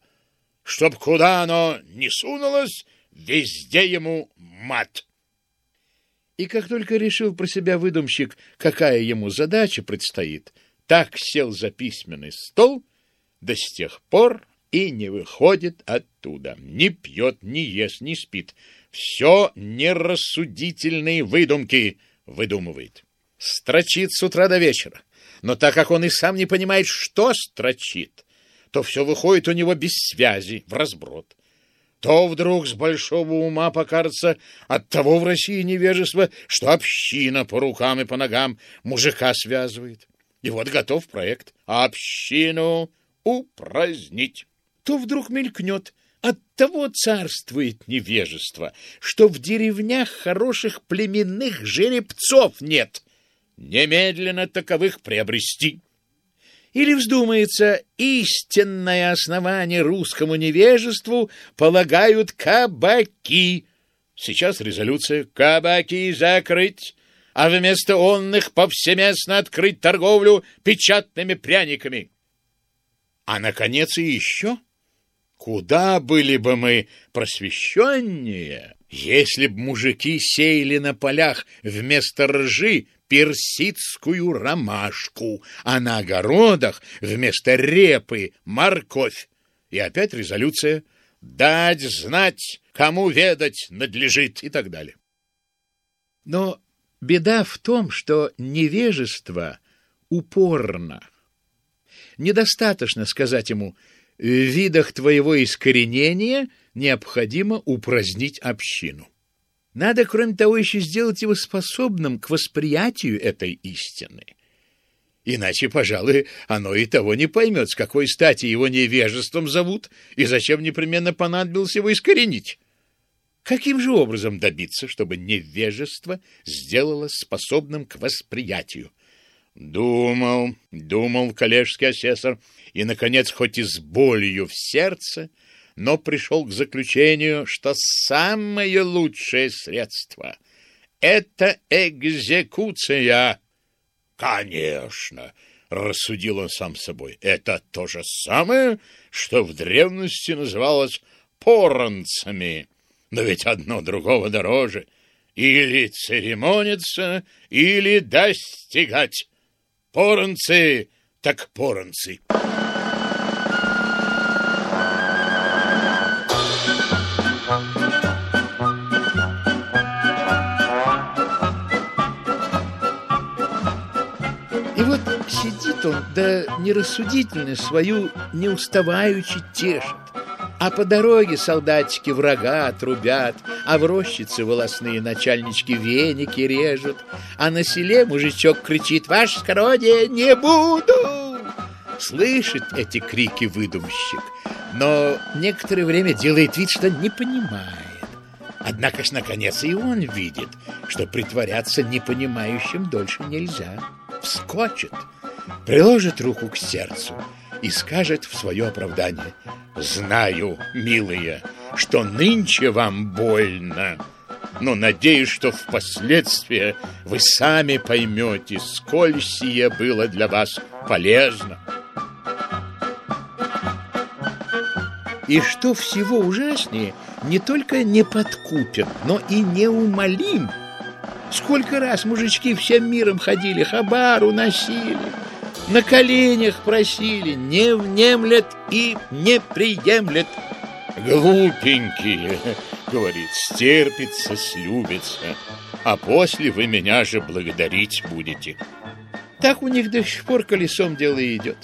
чтоб куда оно ни сунулось, везде ему мат. И как только решил про себя выдумщик, какая ему задача предстоит, так сел за письменный стол, да с тех пор и не выходит оттуда. Не пьет, не ест, не спит. Все нерассудительные выдумки выдумывает. Строчит с утра до вечера. Но так как он и сам не понимает, что строчит, то все выходит у него без связи, в разброд то вдруг с большого ума покажется от того в России невежество, что община по рукам и по ногам мужика связывает. И вот готов проект общину упразднить. То вдруг мелькнет. От того царствует невежество, что в деревнях хороших племенных жеребцов нет. Немедленно таковых приобрести или вздумается истинное основание русскому невежеству полагают кабаки. Сейчас резолюция «кабаки закрыть», а вместо онных повсеместно открыть торговлю печатными пряниками. А, наконец, и еще. Куда были бы мы просвещеннее, если б мужики сеяли на полях вместо ржи персидскую ромашку, а на огородах вместо репы морковь. И опять резолюция «дать знать, кому ведать надлежит» и так далее. Но беда в том, что невежество упорно. Недостаточно сказать ему «в видах твоего искоренения необходимо упразднить общину». Надо, кроме того, еще сделать его способным к восприятию этой истины. Иначе, пожалуй, оно и того не поймет, с какой стати его невежеством зовут и зачем непременно понадобилось его искоренить. Каким же образом добиться, чтобы невежество сделалось способным к восприятию? Думал, думал коллежский асессор, и, наконец, хоть и с болью в сердце, но пришел к заключению, что самое лучшее средство — это экзекуция. Конечно, — рассудил он сам собой, — это то же самое, что в древности называлось поранцами. Но ведь одно другого дороже. Или церемониться, или достигать. Поранцы так поранцы. Он, да нерассудительность свою неуставаючи тешит. А по дороге солдатики врага трубят, а в рощице волосные начальнички веники режут, а на селе мужичок кричит «Ваше скородие, не буду!» Слышит эти крики выдумщик, но некоторое время делает вид, что не понимает. Однако ж, наконец, и он видит, что притворяться непонимающим дольше нельзя. Вскочит, приложит руку к сердцу и скажет в свое оправдание «Знаю, милые, что нынче вам больно, но надеюсь, что впоследствии вы сами поймете, сколь сие было для вас полезно». И что всего ужаснее, не только не подкупен, но и неумолим. Сколько раз мужички всем миром ходили, хабару носили, на коленях просили, не внемлет и не приемлет. Глупенькие, говорит, стерпится, слюбится, а после вы меня же благодарить будете. Так у них до сих пор колесом дело идет.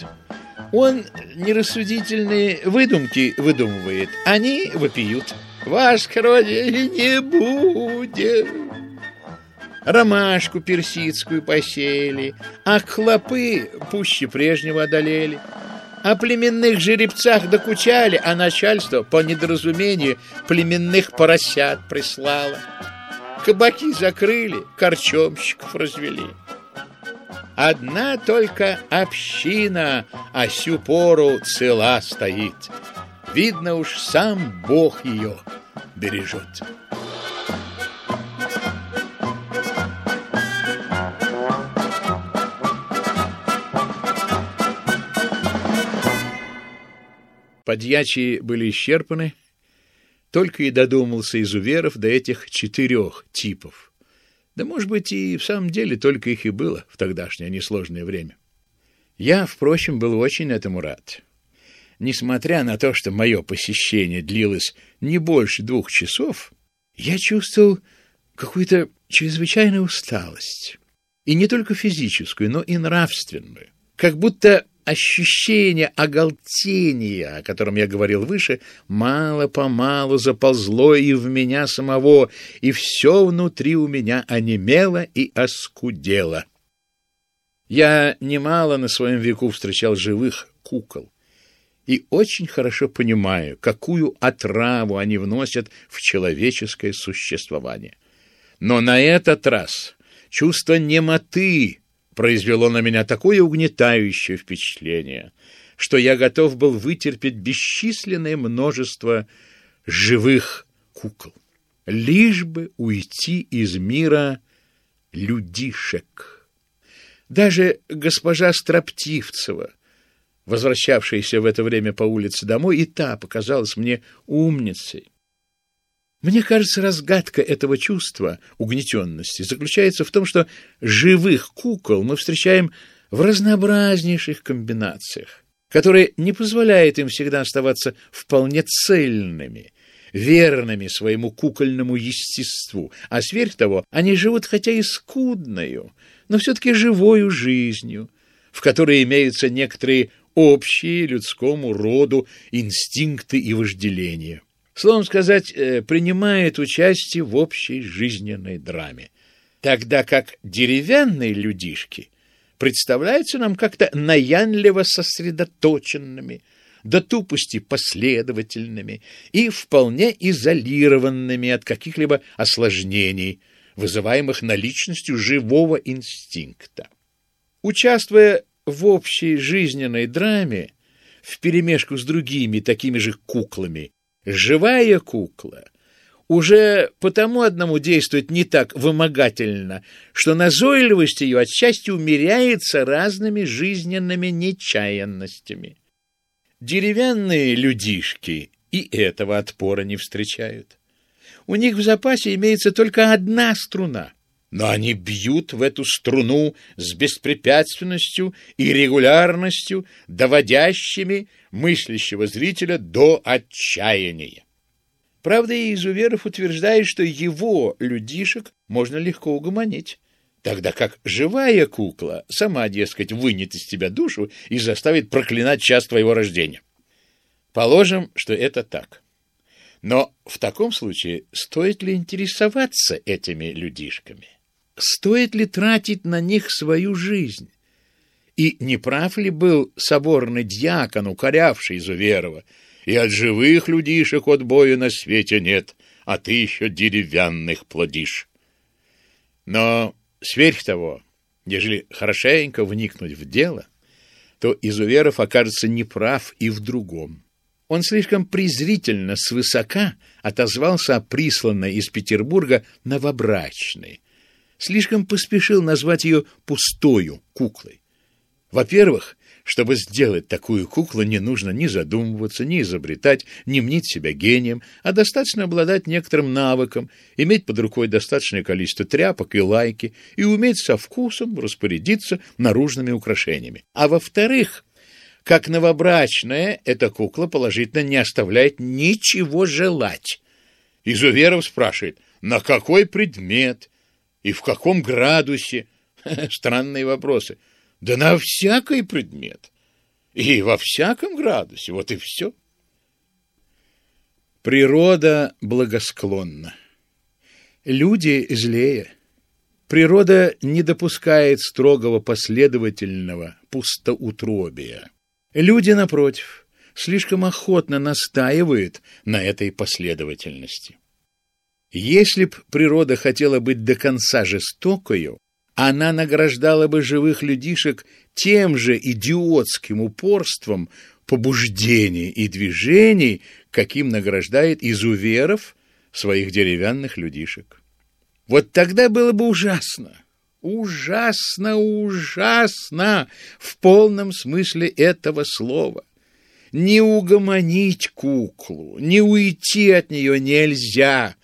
Он нерассудительные выдумки выдумывает, они вопиют. Ваш крови не будет. Ромашку персидскую посеяли, а клопы пуще прежнего одолели. О племенных жеребцах докучали, а начальство по недоразумению племенных поросят прислало. Кабаки закрыли, корчомщиков развели. Одна только община, а сю пору цела стоит. Видно уж, сам Бог ее бережет. Подьячие были исчерпаны, только и додумался изуверов до этих четырех типов. Да, может быть, и в самом деле только их и было в тогдашнее несложное время. Я, впрочем, был очень этому рад. Несмотря на то, что мое посещение длилось не больше двух часов, я чувствовал какую-то чрезвычайную усталость. И не только физическую, но и нравственную. Как будто ощущение оголтения, о котором я говорил выше, мало-помалу заползло и в меня самого, и все внутри у меня онемело и оскудело. Я немало на своем веку встречал живых кукол и очень хорошо понимаю, какую отраву они вносят в человеческое существование. Но на этот раз чувство немоты произвело на меня такое угнетающее впечатление, что я готов был вытерпеть бесчисленное множество живых кукол, лишь бы уйти из мира людишек. Даже госпожа Строптивцева, возвращавшаяся в это время по улице домой, и та показалась мне умницей. Мне кажется, разгадка этого чувства угнетенности заключается в том, что живых кукол мы встречаем в разнообразнейших комбинациях, которые не позволяют им всегда оставаться вполне цельными, верными своему кукольному естеству, а сверх того они живут хотя и скудною, но все-таки живою жизнью, в которой имеются некоторые общие людскому роду инстинкты и вожделения словом сказать, э, принимает участие в общей жизненной драме. Тогда как деревянные людишки представляются нам как-то наянливо сосредоточенными, до тупости последовательными и вполне изолированными от каких-либо осложнений, вызываемых наличностью живого инстинкта. Участвуя в общей жизненной драме, вперемешку с другими такими же куклами, Живая кукла уже потому одному действует не так вымогательно, что назойливость ее отчасти умеряется разными жизненными нечаянностями. Деревянные людишки и этого отпора не встречают. У них в запасе имеется только одна струна, но они бьют в эту струну с беспрепятственностью и регулярностью, доводящими мыслящего зрителя до отчаяния. Правда, и Изуверов утверждает, что его людишек можно легко угомонить, Тогда как живая кукла сама, дескать, вынет из тебя душу и заставит проклинать час твоего рождения. Положим, что это так. Но в таком случае стоит ли интересоваться этими людишками? Стоит ли тратить на них свою жизнь? И не прав ли был соборный дьякон, укорявший Изуверова? И от живых людишек отбоя на свете нет, а ты еще деревянных плодишь. Но сверх того, ежели хорошенько вникнуть в дело, то Изуверов окажется неправ и в другом. Он слишком презрительно свысока отозвался о присланной из Петербурга новобрачной. Слишком поспешил назвать ее пустою куклой. Во-первых, чтобы сделать такую куклу, не нужно ни задумываться, ни изобретать, ни мнить себя гением, а достаточно обладать некоторым навыком, иметь под рукой достаточное количество тряпок и лайки и уметь со вкусом распорядиться наружными украшениями. А во-вторых, как новобрачная, эта кукла положительно не оставляет ничего желать. Изуверов спрашивает, на какой предмет и в каком градусе? [laughs] Странные вопросы. Да на всякий предмет. И во всяком градусе. Вот и все. Природа благосклонна. Люди злее. Природа не допускает строгого последовательного пустоутробия. Люди, напротив, слишком охотно настаивают на этой последовательности. Если б природа хотела быть до конца жестокою, она награждала бы живых людишек тем же идиотским упорством побуждений и движений, каким награждает изуверов своих деревянных людишек. Вот тогда было бы ужасно, ужасно, ужасно в полном смысле этого слова. Не угомонить куклу, не уйти от нее нельзя.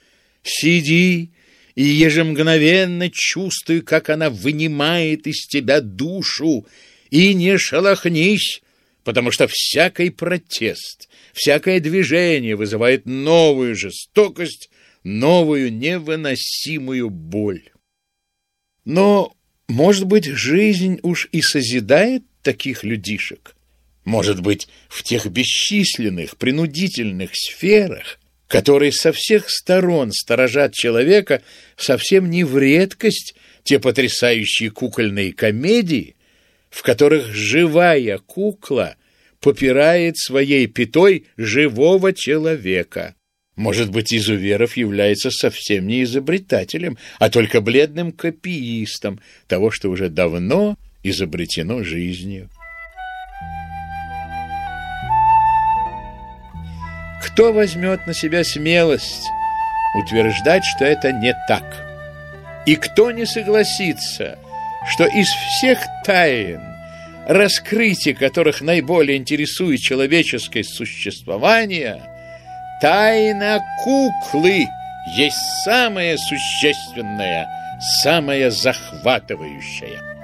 Сиди и ежемгновенно чувствуй, как она вынимает из тебя душу, и не шелохнись, потому что всякий протест, всякое движение вызывает новую жестокость, новую невыносимую боль. Но, может быть, жизнь уж и созидает таких людишек? Может быть, в тех бесчисленных принудительных сферах, которые со всех сторон сторожат человека, совсем не в редкость те потрясающие кукольные комедии, в которых живая кукла попирает своей пятой живого человека. Может быть, Изуверов является совсем не изобретателем, а только бледным копиистом того, что уже давно изобретено жизнью. Кто возьмет на себя смелость утверждать, что это не так? И кто не согласится, что из всех тайн, раскрытие которых наиболее интересует человеческое существование – Тайна куклы есть самое существенное, самое захватывающее.